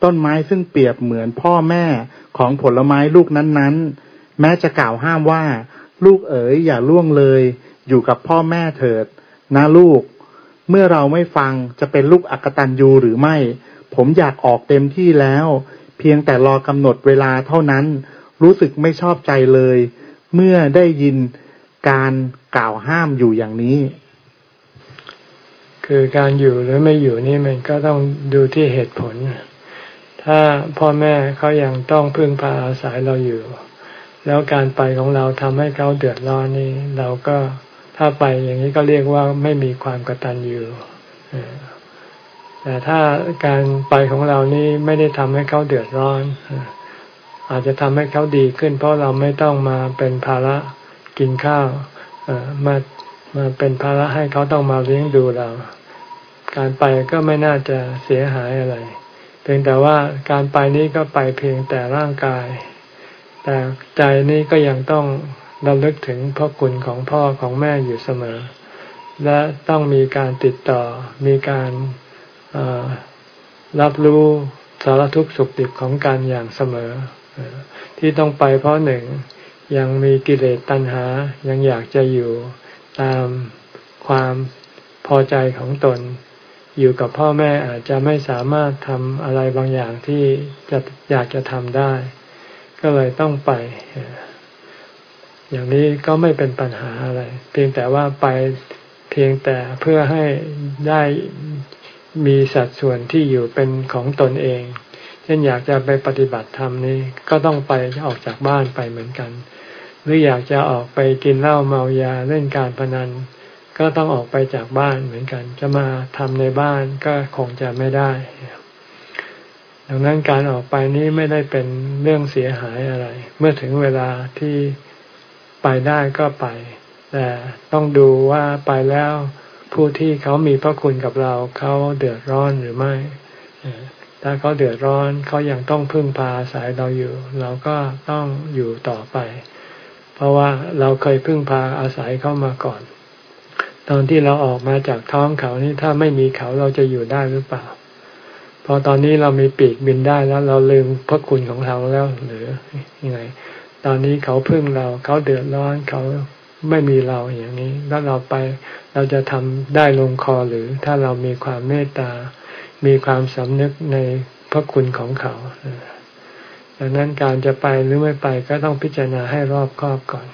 C: ต้นไม้ซึ่งเปรียบเหมือนพ่อแม่ของผลไม้ลูกนั้นๆ แม้จะกล่าวห้ามว่า ลูกเอ๋ยอย่าล่วงเลย อยู่กับพ่อแม่เถิด นะลูก เมื่อเราไม่ฟังจะเป็นลูกอักตันยูหรือไม่ ผมอยากออกเต็มที่แล้ว เพียงแต่รอกำหนดเวลาเท่านั้น รู้สึกไม่ชอบใจเลย เมื่อได้ยินการกล่าวห้ามอยู่อย่างนี้
A: คือการอยู่หรือไม่อยู่นี่มันก็ต้องดูที่เหตุผล ถ้าพ่อแม่เขายังต้องพึ่งพาอาศัยเราอยู่ แล้วการไปของเราทำให้เขาเดือดร้อนนี่เราก็ถ้าไปอย่างนี้ก็เรียกว่าไม่มีความกตัญญูแต่ถ้าการไปของเรานี่ไม่ได้ทำให้เขาเดือดร้อน อาจจะทำให้เขาดีขึ้น เพราะเราไม่ต้องมาเป็นภาระกินข้าวมามาเป็นภาระให้เขาต้องมาเลี้ยงดูเรา การไปก็ไม่น่าจะเสียหายอะไร เพียงแต่ว่าการไปนี้ก็ไปเพียงแต่ร่างกาย แต่ใจนี้ก็ยังต้องระลึกถึงพระคุณของพ่อของแม่อยู่เสมอ และต้องมีการติดต่อ มีการรับรู้สารทุกข์สุขดิบของการอย่างเสมอ ที่ต้องไปเพราะหนึ่งยังมีกิเลสตัณหา ยังอยากจะอยู่ตามความพอใจของตน อยู่กับพ่อแม่อาจจะไม่สามารถทำอะไรบางอย่างที่จะอยากจะทำได้ ก็เลยต้องไป อย่างนี้ก็ไม่เป็นปัญหาอะไร เพียงแต่ว่าไปเพียงแต่เพื่อให้ได้มีสัดส่วนที่อยู่เป็นของตนเอง เช่นอยากจะไปปฏิบัติธรรมนี้ก็ต้องไปออกจากบ้านไปเหมือนกัน หรืออยากจะออกไปกินเหล้าเมายาเล่นการพนัน ก็ต้องออกไปจากบ้านเหมือนกัน จะมาทำในบ้านก็คงจะไม่ได้ ดังนั้นการออกไปนี้ไม่ได้เป็นเรื่องเสียหายอะไร เมื่อถึงเวลาที่ไปได้ก็ไป แต่ต้องดูว่าไปแล้วผู้ที่เขามีพระคุณกับเราเขาเดือดร้อนหรือไม่ถ้าเขาเดือดร้อนเขายังต้องพึ่งพาสายเราอยู่ เราก็ต้องอยู่ต่อไป เพราะว่าเราเคยพึ่งพาอาศัยเข้ามาก่อน ตอนที่เราออกมาจากท้องเขานี่ถ้าไม่มีเขาเราจะอยู่ได้หรือเปล่า พอตอนนี้เรามีปีกบินได้แล้วเราลืมพระคุณของเราแล้วหรือยังไง ตอนนี้เขาพึ่งเราเขาเดือดร้อนเขาไม่มีเราอย่างนี้ แล้วเราไปเราจะทำได้ลงคอหรือ ถ้าเรามีความเมตตา มีความสำนึกในพระคุณของเขาดังนั้นการจะไปหรือไม่ไปก็ต้องพิจารณาให้รอบคอบก่อน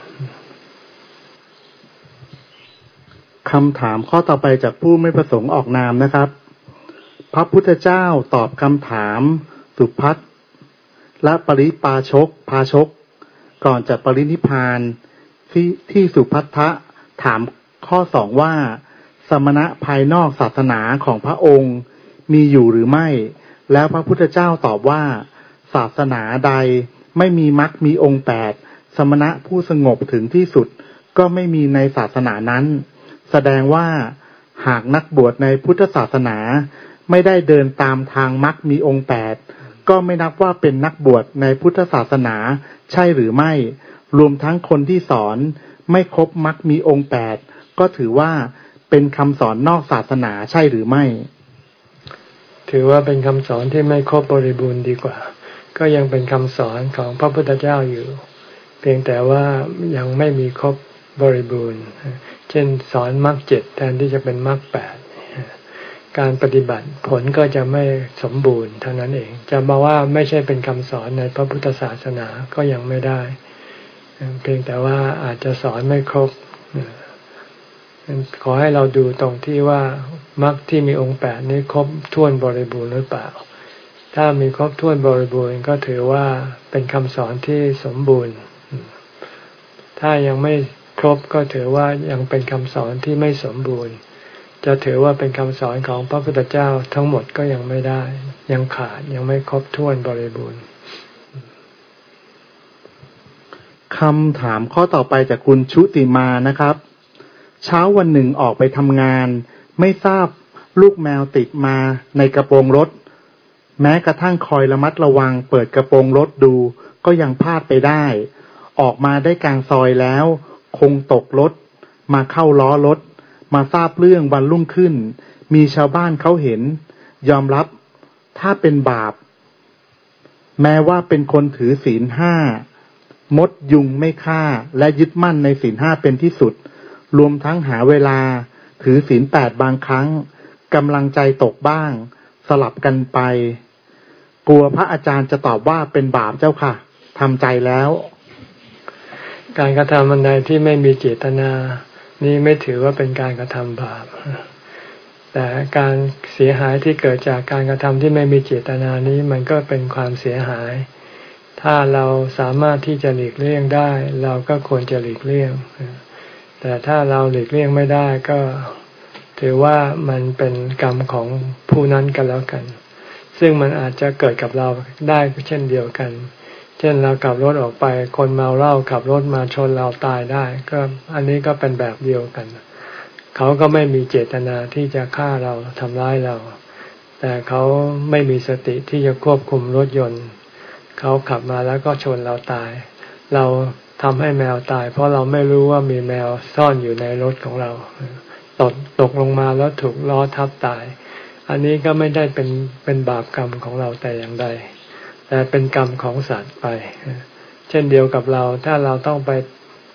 C: คำถามข้อต่อไปจากผู้ไม่ประสงค์ออกนามนะครับ พระพุทธเจ้าตอบคำถามสุพัฒและปริปาชกพาชก ก่อนจะปรินิพานที่ที่สุพัทธะถามข้อสองว่า สมณะภายนอกศาสนาของพระองค์มีอยู่หรือไม่ แล้วพระพุทธเจ้าตอบว่า ศาสนาใดไม่มีมรรคมีองค์แปดสมณะผู้สงบถึงที่สุดก็ไม่มีในศาสนานั้น แสดงว่าหากนักบวชในพุทธศาสนา ไม่ได้เดินตามทางมรรคมีองค์แปดก็ไม่นับว่าเป็นนักบวชในพุทธศาสนาใช่หรือไม่ รวมทั้งคนที่สอนไม่ครบมรรคมีองค์แปดก็ถือว่าเป็นคำสอนนอกศาสนาใช่หรือไม่
A: ถือว่าเป็นคำสอนที่ไม่ครบบริบูรณ์ดีกว่า ก็ยังเป็นคำสอนของพระพุทธเจ้าอยู่ เพียงแต่ว่ายังไม่มีครบบริบูรณ์ เช่นสอนมรรคเจ็ดแทนที่จะเป็นมรรคแปดการปฏิบัติผลก็จะไม่สมบูรณ์เท่านั้นเอง จะมาว่าไม่ใช่เป็นคำสอนในพระพุทธศาสนาก็ยังไม่ได้ เพียงแต่ว่าอาจจะสอนไม่ครบ ขอให้เราดูตรงที่ว่ามรรคที่มีองค์แปดนี้ครบถ้วนบริบูรณ์หรือเปล่า ถ้ามีครบถ้วนบริบูรณ์ก็ถือว่าเป็นคำสอนที่สมบูรณ์ ถ้ายังไม่ ครบก็ถือว่ายังเป็นคำสอนที่ไม่สมบูรณ์ จะถือว่าเป็นคำสอนของพระพุทธเจ้าทั้งหมดก็ยังไม่ได้ ยังขาดยังไม่ครบถ้วนบริบูรณ์
C: คำถามข้อต่อไปจากคุณชุติมานะครับ เช้าวันหนึ่งออกไปทำงาน ไม่ทราบลูกแมวติดมาในกระโปรงรถ แม้กระทั่งคอยระมัดระวัง เปิดกระโปรงรถดู ก็ยังพลาดไปได้ ออกมาได้กลางซอยแล้ว คงตกรถมาเข้าล้อรถมาทราบเรื่องวันรุ่งขึ้น มีชาวบ้านเขาเห็น ยอมรับถ้าเป็นบาป แม้ว่าเป็นคนถือศีลห้ามดยุงไม่ฆ่าและยึดมั่นในศีลห้าเป็นที่สุด รวมทั้งหาเวลา ถือศีลแปดบางครั้งกำลังใจตกบ้าง สลับกันไป กลัวพระอาจารย์จะตอบว่าเป็นบาปเจ้าค่ะทำใจแล้ว
A: การกระทำอันใดที่ไม่มีเจตนา นี่ไม่ถือว่าเป็นการกระทำบาป แต่การเสียหายที่เกิดจากการกระทำที่ไม่มีเจตนานี้มันก็เป็นความเสียหาย ถ้าเราสามารถที่จะหลีกเลี่ยงได้ เราก็ควรจะหลีกเลี่ยง แต่ถ้าเราหลีกเลี่ยงไม่ได้ก็ถือว่ามันเป็นกรรมของผู้นั้นกันแล้วกัน ซึ่งมันอาจจะเกิดกับเราได้เช่นเดียวกัน เช่นเราขับรถออกไปคนเมาเหล้าขับรถมาชนเราตายได้ ก็อันนี้ก็เป็นแบบเดียวกัน เขาก็ไม่มีเจตนาที่จะฆ่าเราทำร้ายเรา แต่เขาไม่มีสติที่จะควบคุมรถยนต์ เขาขับมาแล้วก็ชนเราตาย เราทำให้แมวตาย เพราะเราไม่รู้ว่ามีแมวซ่อนอยู่ในรถของเราตกตกลงมาแล้วถูกล้อทับตาย อันนี้ก็ไม่ได้เป็นเป็นบาปกรรมของเราแต่อย่างใด แต่เป็นกรรมของสัตว์ไป เช่นเดียวกับเรา ถ้าเราต้องไป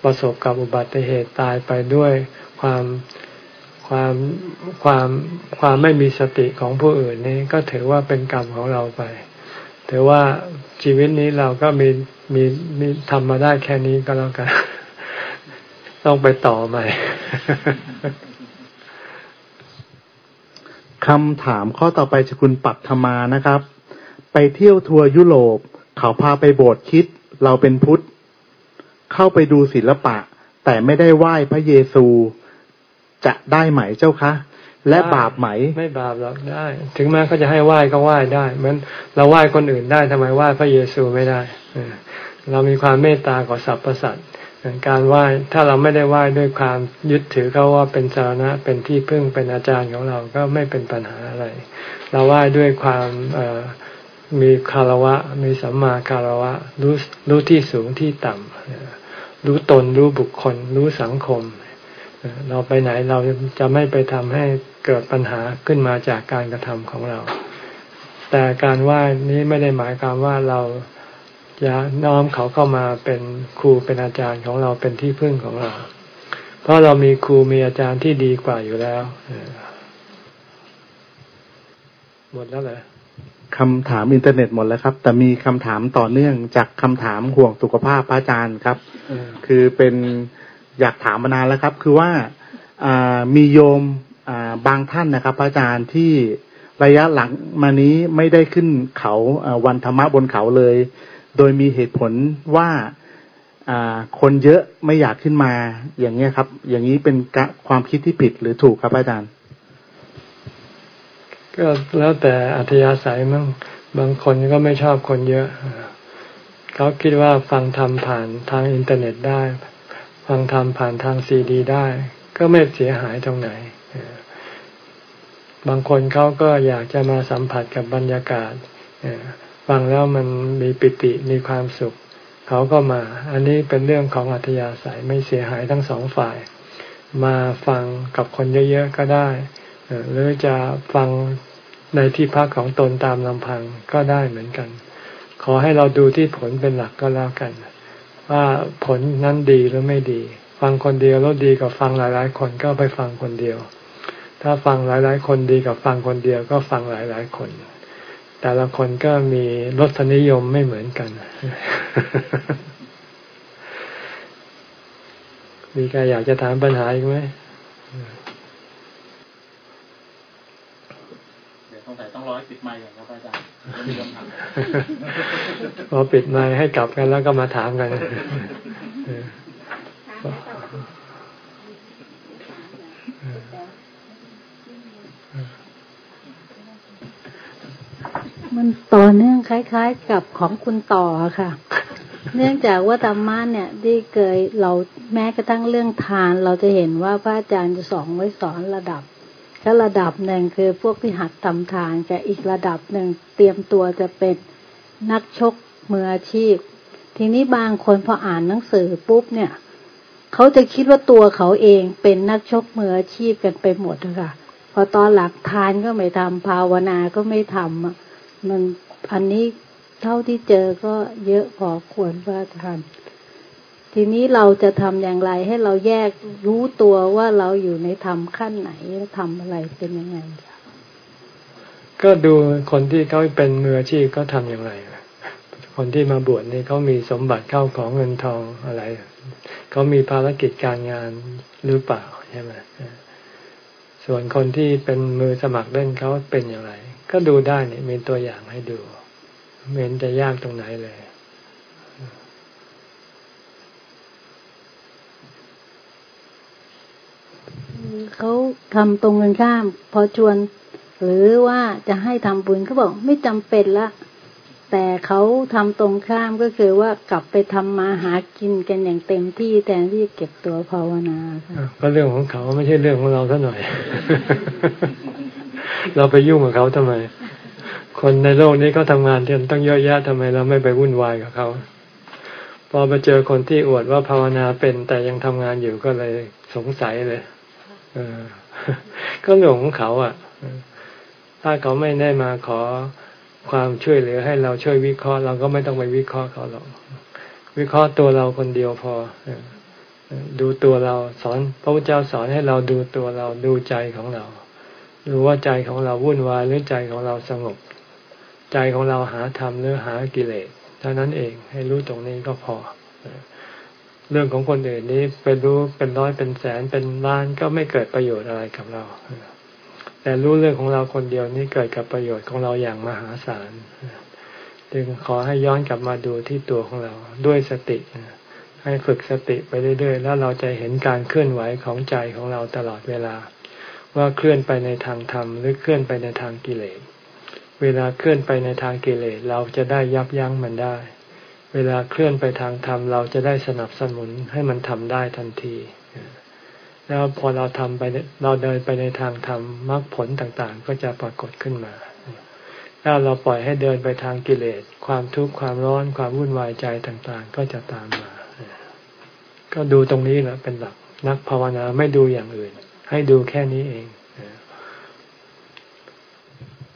A: ประสบกับอุบัติเหตุตายไปด้วยความความความความไม่มีสติของผู้อื่นนี้ก็ถือว่าเป็นกรรมของเราไป ถือว่าชีวิตนี้เราก็มีมีมีทำมาได้แค่นี้ก็แล้วกัน ต้องไปต่อใหม่
C: คำถามข้อต่อไปจากคุณปัตธมานะครับ ไปเที่ยวทัวร์ยุโรป เขาพาไปโบสถ์คิด เราเป็นพุทธ เข้าไปดูศิลปะ แต่ไม่ได้ไหว้พระเยซู จะได้ไหมเจ้าคะและบาปไหม
A: ไม่บาปหรอกได้ ถึงแม้เขาจะให้ไหว้ก็ไหว้ได้เหมือนเราไหว้คนอื่นได้ทำไมไหว้พระเยซูไม่ได้เรามีความเมตตากับสรรพสัตว์การไหว้ถ้าเราไม่ได้ไหว้ด้วยความยึดถือเขาว่าเป็นสาระเป็นที่พึ่งเป็นอาจารย์ของเราก็ไม่เป็นปัญหาอะไร เราไหว้ด้วยความ มีคารวะ มีสัมมาคารวะ รู้รู้ที่สูงที่ต่ำรู้ตนรู้บุคคล รู้สังคม เราไปไหนเราจะไม่ไปทำให้เกิดปัญหาขึ้นมาจากการกระทำของเรา แต่การไหว้นี้ไม่ได้หมายความว่าเราจะน้อมเขาเข้ามาเป็นครูเป็นอาจารย์ของเราเป็นที่พึ่งของเรา เพราะเรามีครูมีอาจารย์ที่ดีกว่าอยู่แล้วหมดแล้วเหรอ
C: คำถามอินเทอร์เน็ตหมดแล้วครับ แต่มีคำถามต่อเนื่องจากคำถามห่วงสุขภาพพระอาจารย์ครับ คือเป็นอยากถามมานานแล้วครับ คือว่ามีโยมบางท่านนะครับ พระอาจารย์ที่ระยะหลังมานี้ไม่ได้ขึ้นเขาวันธรรมะบนเขาเลย โดยมีเหตุผลว่าคนเยอะไม่อยากขึ้นมาอย่างเงี้ยครับ อย่างนี้เป็นความคิดที่ผิดหรือถูกครับอาจารย์
A: ก็แล้วแต่อัธยาศัยมั้งบางคนก็ไม่ชอบคนเยอะ เขาคิดว่าฟังธรรมผ่านทางอินเทอร์เน็ตได้ ฟังธรรมผ่านทางซีดี ได้ ก็ไม่เสียหายตรงไหน บางคนเขาก็อยากจะมาสัมผัสกับบรรยากาศฟังแล้วมันมีปิติมีความสุข เขาก็มา อันนี้เป็นเรื่องของอัธยาศัยไม่เสียหายทั้งสองฝ่าย มาฟังกับคนเยอะๆก็ได้ หรือจะฟังในที่พักของตนตามลำพังก็ได้เหมือนกัน ขอให้เราดูที่ผลเป็นหลักก็แล้วกัน ว่าผลนั้นดีหรือไม่ดี ฟังคนเดียวแล้วดีกับฟังหลาย ๆ คนก็ไปฟังคนเดียว ถ้าฟังหลาย ๆ คนดีกับฟังคนเดียวก็ฟังหลาย ๆ คน แต่ละคนก็มีรสนิยมไม่เหมือนกัน มีใครอยากจะถามปัญหาอีกไหม
C: เดี๋ยวสงสัยต้องร้อย ปิดไมค์ก่อนครับอาจารย์
A: พอปิดไมค์ให้กลับกันแล้วก็มาถามกัน
B: มันต่อเนื่องคล้าย ๆ กับของคุณต่อค่ะ เนื่องจากว่าธรรมะเนี่ยที่เคยเราแม้กระทั่งเรื่องทาน เราจะเห็นว่าพระอาจารย์จะสอนไว้สอนระดับ ก็ระดับหนึ่งคือพวกที่หัดทำทานกับอีกระดับหนึ่งเตรียมตัวจะเป็นนักชกมืออาชีพ ทีนี้บางคนพออ่านหนังสือปุ๊บเนี่ยเขาจะคิดว่าตัวเขาเองเป็นนักชกมืออาชีพกันไปหมดค่ะ พอตอนหลักทานก็ไม่ทำภาวนาก็ไม่ทำมันอันนี้เท่าที่เจอก็เยอะพอควรว่าทาน ทีนี้เราจะทำอย่างไรให้เราแยกรู้ตัวว่าเราอยู่ในธรรมขั้นไหนทำอะไรเป็นยังไง
A: ก็ดูคนที่เขาเป็นมืออาชีพก็ทำอย่างไร คนที่มาบวชนี่เขามีสมบัติเข้าของเงินทองอะไรเขามีภารกิจการงานหรือเปล่าใช่ไหมส่วนคนที่เป็นมือสมัครเล่นเขาเป็นอย่างไร ก็ดูได้นี่มีตัวอย่างให้ดูไม่เห็นจะยากตรงไหนเลย
B: เขาทำตรงกันข้าม พอชวน หรือว่าจะให้ทำบุญเขาบอกไม่จำเป็นละ แต่เขาทำตรงข้ามก็คือว่ากลับไปทำมาหากินกันอย่างเต็มที่แทนที่เก็บตัวภาวนา
A: ก็เรื่องของเขาไม่ใช่เรื่องของเราเท่าหน่อย เราไปยุ่งกับเขาทำไม คนในโลกนี้เขาทางานเทียนต้องเยอะแยะทำไม เราไม่ไปวุ่นวายกับเขาพอไปเจอคนที่อวดว่าภาวนาเป็นแต่ยังทำงานอยู่ก็เลยสงสัยเลย ก็เรื่องของเขาอะ ถ้าเขาไม่ได้มาขอความช่วยเหลือให้เราช่วยวิเคราะห์ เราก็ไม่ต้องไปวิเคราะห์เขาหรอก วิเคราะห์ตัวเราคนเดียวพอดูตัวเราสอน พระพุทธเจ้าสอนให้เราดูตัวเราดูใจของเรา ดูว่าใจของเราวุ่นวายหรือใจของเราสงบ ใจของเราหาธรรมหรือหากิเลสเท่านั้นเองให้รู้ตรงนี้ก็พอ เรื่องของคนอื่นนี้เป็นรู้เป็นร้อยเป็นแสนเป็นล้านก็ไม่เกิดประโยชน์อะไรกับเรา แต่รู้เรื่องของเราคนเดียวนี้เกิดกับประโยชน์ของเราอย่างมหาศาลจึงขอให้ย้อนกลับมาดูที่ตัวของเราด้วยสติ ให้ฝึกสติไปเรื่อยๆ แล้วเราจะเห็นการเคลื่อนไหวของใจของเราตลอดเวลา ว่าเคลื่อนไปในทางธรรมหรือเคลื่อนไปในทางกิเลส เวลาเคลื่อนไปในทางกิเลสเราจะได้ยับยั้งมันได้ เวลาเคลื่อนไปทางธรรมเราจะได้สนับสนุนให้มันทำได้ทันที แล้วพอเราทำไปเราเดินไปในทางธรรมมรรคผลต่างๆ ก็จะปรากฏขึ้นมาถ้าเราปล่อยให้เดินไปทางกิเลส ความทุกข์ความร้อนความวุ่นวายใจต่างๆ ก็จะตามมา ก็ดูตรงนี้แหละเป็นหลักนักภาวนาไม่ดูอย่างอื่น ให้ดูแค่นี้เอง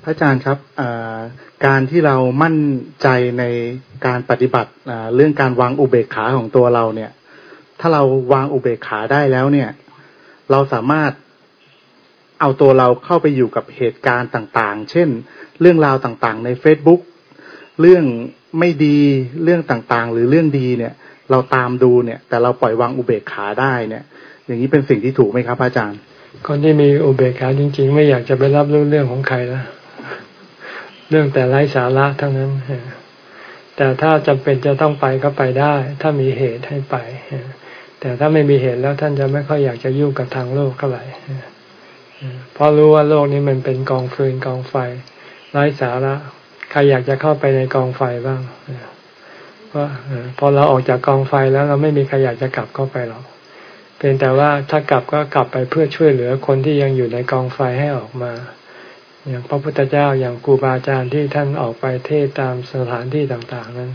C: พระอาจารย์ครับการที่เรามั่นใจในการปฏิบัติเรื่องการวางอุเบกขาของตัวเราเนี่ย ถ้าเราวางอุเบกขาได้แล้วเนี่ย เราสามารถเอาตัวเราเข้าไปอยู่กับเหตุการณ์ต่างๆ เช่น เรื่องราวต่างๆ ใน Facebook เรื่องไม่ดีเรื่องต่างๆ หรือเรื่องดีเนี่ย เราตามดูเนี่ย แต่เราปล่อยวางอุเบกขาได้เนี่ย อย่างนี้เป็นสิ่งที่ถูกไหมครับอาจารย์
A: คนที่มีอุเบกขาจริง ๆ ไม่อยากจะไปรับรู้เรื่องของใครแล้ว เรื่องแต่ไร้สาระทั้งนั้น แต่ถ้าจำเป็นจะต้องไปก็ไปได้ ถ้ามีเหตุให้ไป แต่ถ้าไม่มีเหตุแล้วท่านจะไม่ค่อยอยากจะยุ่งกับทางโลกเท่าไหร่เพราะรู้ว่าโลกนี้มันเป็นกองฟืนกองไฟ ไร้สาระ ใครอยากจะเข้าไปในกองไฟบ้างเพราะพอเราออกจากกองไฟแล้วเราไม่มีใครอยากจะกลับเข้าไปหรอกเพียงแต่ว่าถ้ากลับก็กลับไปเพื่อช่วยเหลือคนที่ยังอยู่ในกองไฟให้ออกมา อย่างพระพุทธเจ้าอย่างครูบาอาจารย์ที่ท่านออกไปเทศตามสถานที่ต่างๆนั้น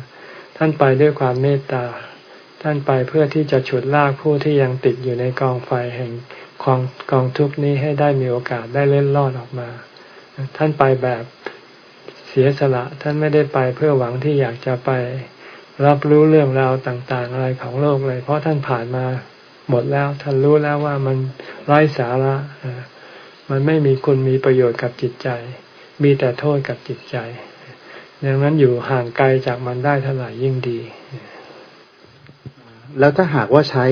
A: ท่านไปด้วยความเมตตา ท่านไปเพื่อที่จะฉุดลากผู้ที่ยังติดอยู่ในกองไฟแห่งกองกองทุกนี้ให้ได้มีโอกาสได้เล่นรอดออกมา ท่านไปแบบเสียสละ ท่านไม่ได้ไปเพื่อหวังที่อยากจะไปรับรู้เรื่องราวต่างๆ อะไรของโลกเลย เพราะท่านผ่านมาหมดแล้ว ท่านรู้แล้วว่ามันไร้สาระ มันไม่มีคุณมีประโยชน์กับจิตใจ มีแต่โทษกับจิตใจดังนั้นอยู่ห่างไกลจากมันได้เท่าไหร่ยิ่งดี
C: แล้วถ้าหากว่าใช้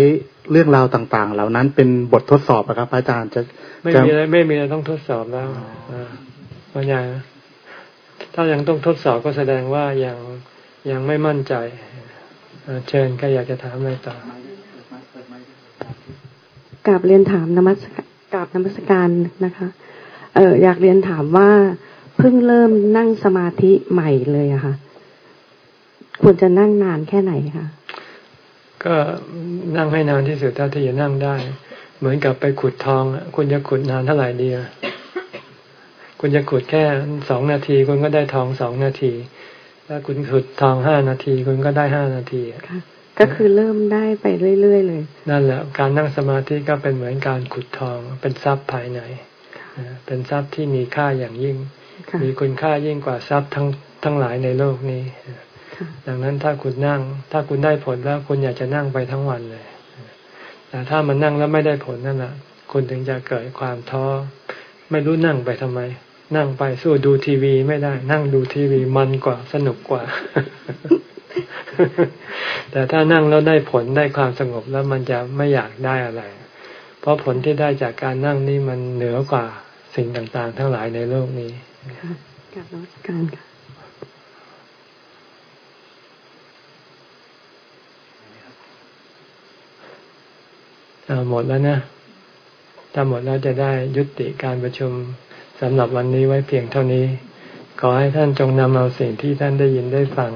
C: เรื่องราวต่าง ๆ เหล่านั้นเป็นบททดสอบนะครับ อาจารย์จะ
A: ไม่มีอะไรไม่มีอะไรต้องทดสอบแล้วปัญญาถ้ายังต้องทดสอบก็แสดงว่ายังยังไม่มั่นใจเชิญใครอยากจะถามอะไรต่
D: อกลับเรียนถามนมัสก กราบนมัสการนะคะ เอออยากเรียนถามว่าเพิ่งเริ่มนั่งสมาธิใหม่เลยอะค่ะ ควรจะนั่งนานแค่ไหนคะ
A: ก็นั่งให้นานที่สุดเท่าที่จะนั่งได้ เหมือนกับไปขุดทองคุณจะขุดนานเท่าไหร่ดีคุณจะขุดแค่สองนาที คุณก็ได้ทองสองนาที ถ้าคุณขุดทองห้านาที คุณก็ได้ห้านาที
D: ค่ะ ก็คือเริ่มได้ไปเรื่อยๆเลย
A: นั่นแหละ การนั่งสมาธิก็เป็นเหมือนการขุดทอง เป็นทรัพย์ภายใน เป็นทรัพย์ที่มีค่าอย่างยิ่ง มีคุณค่ายิ่งกว่าทรัพย์ทั้งทั้งหลายในโลกนี้ ดังนั้นถ้าคุณนั่ง ถ้าคุณได้ผลแล้วคุณอยากจะนั่งไปทั้งวันเลย แต่ถ้ามันนั่งแล้วไม่ได้ผลนั่นแหละคุณถึงจะเกิดความท้อ ไม่รู้นั่งไปทำไม นั่งไปสู้ดูทีวีไม่ได้ นั่งดูทีวีมันกว่าสนุกกว่า แต่ถ้านั่งแล้วได้ผลได้ความสงบแล้วมันจะไม่อยากได้อะไร เพราะผลที่ได้จากการนั่งนี่มันเหนือกว่าสิ่งต่างๆ ทั้งหลายในโลกนี้
D: ค่ะกับรัชการค่ะ
A: หมดแล้วนะถ้าหมดแล้วจะได้ยุติการประชุมสำหรับวันนี้ไว้เพียงเท่านี้ ขอให้ท่านจงนำเอาสิ่งที่ท่านได้ยินได้ฟัง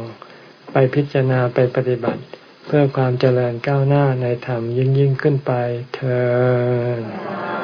A: ไปพิจารณาไปปฏิบัติ เพื่อความเจริญก้าวหน้าในธรรมยิ่งยิ่งขึ้นไปเธอ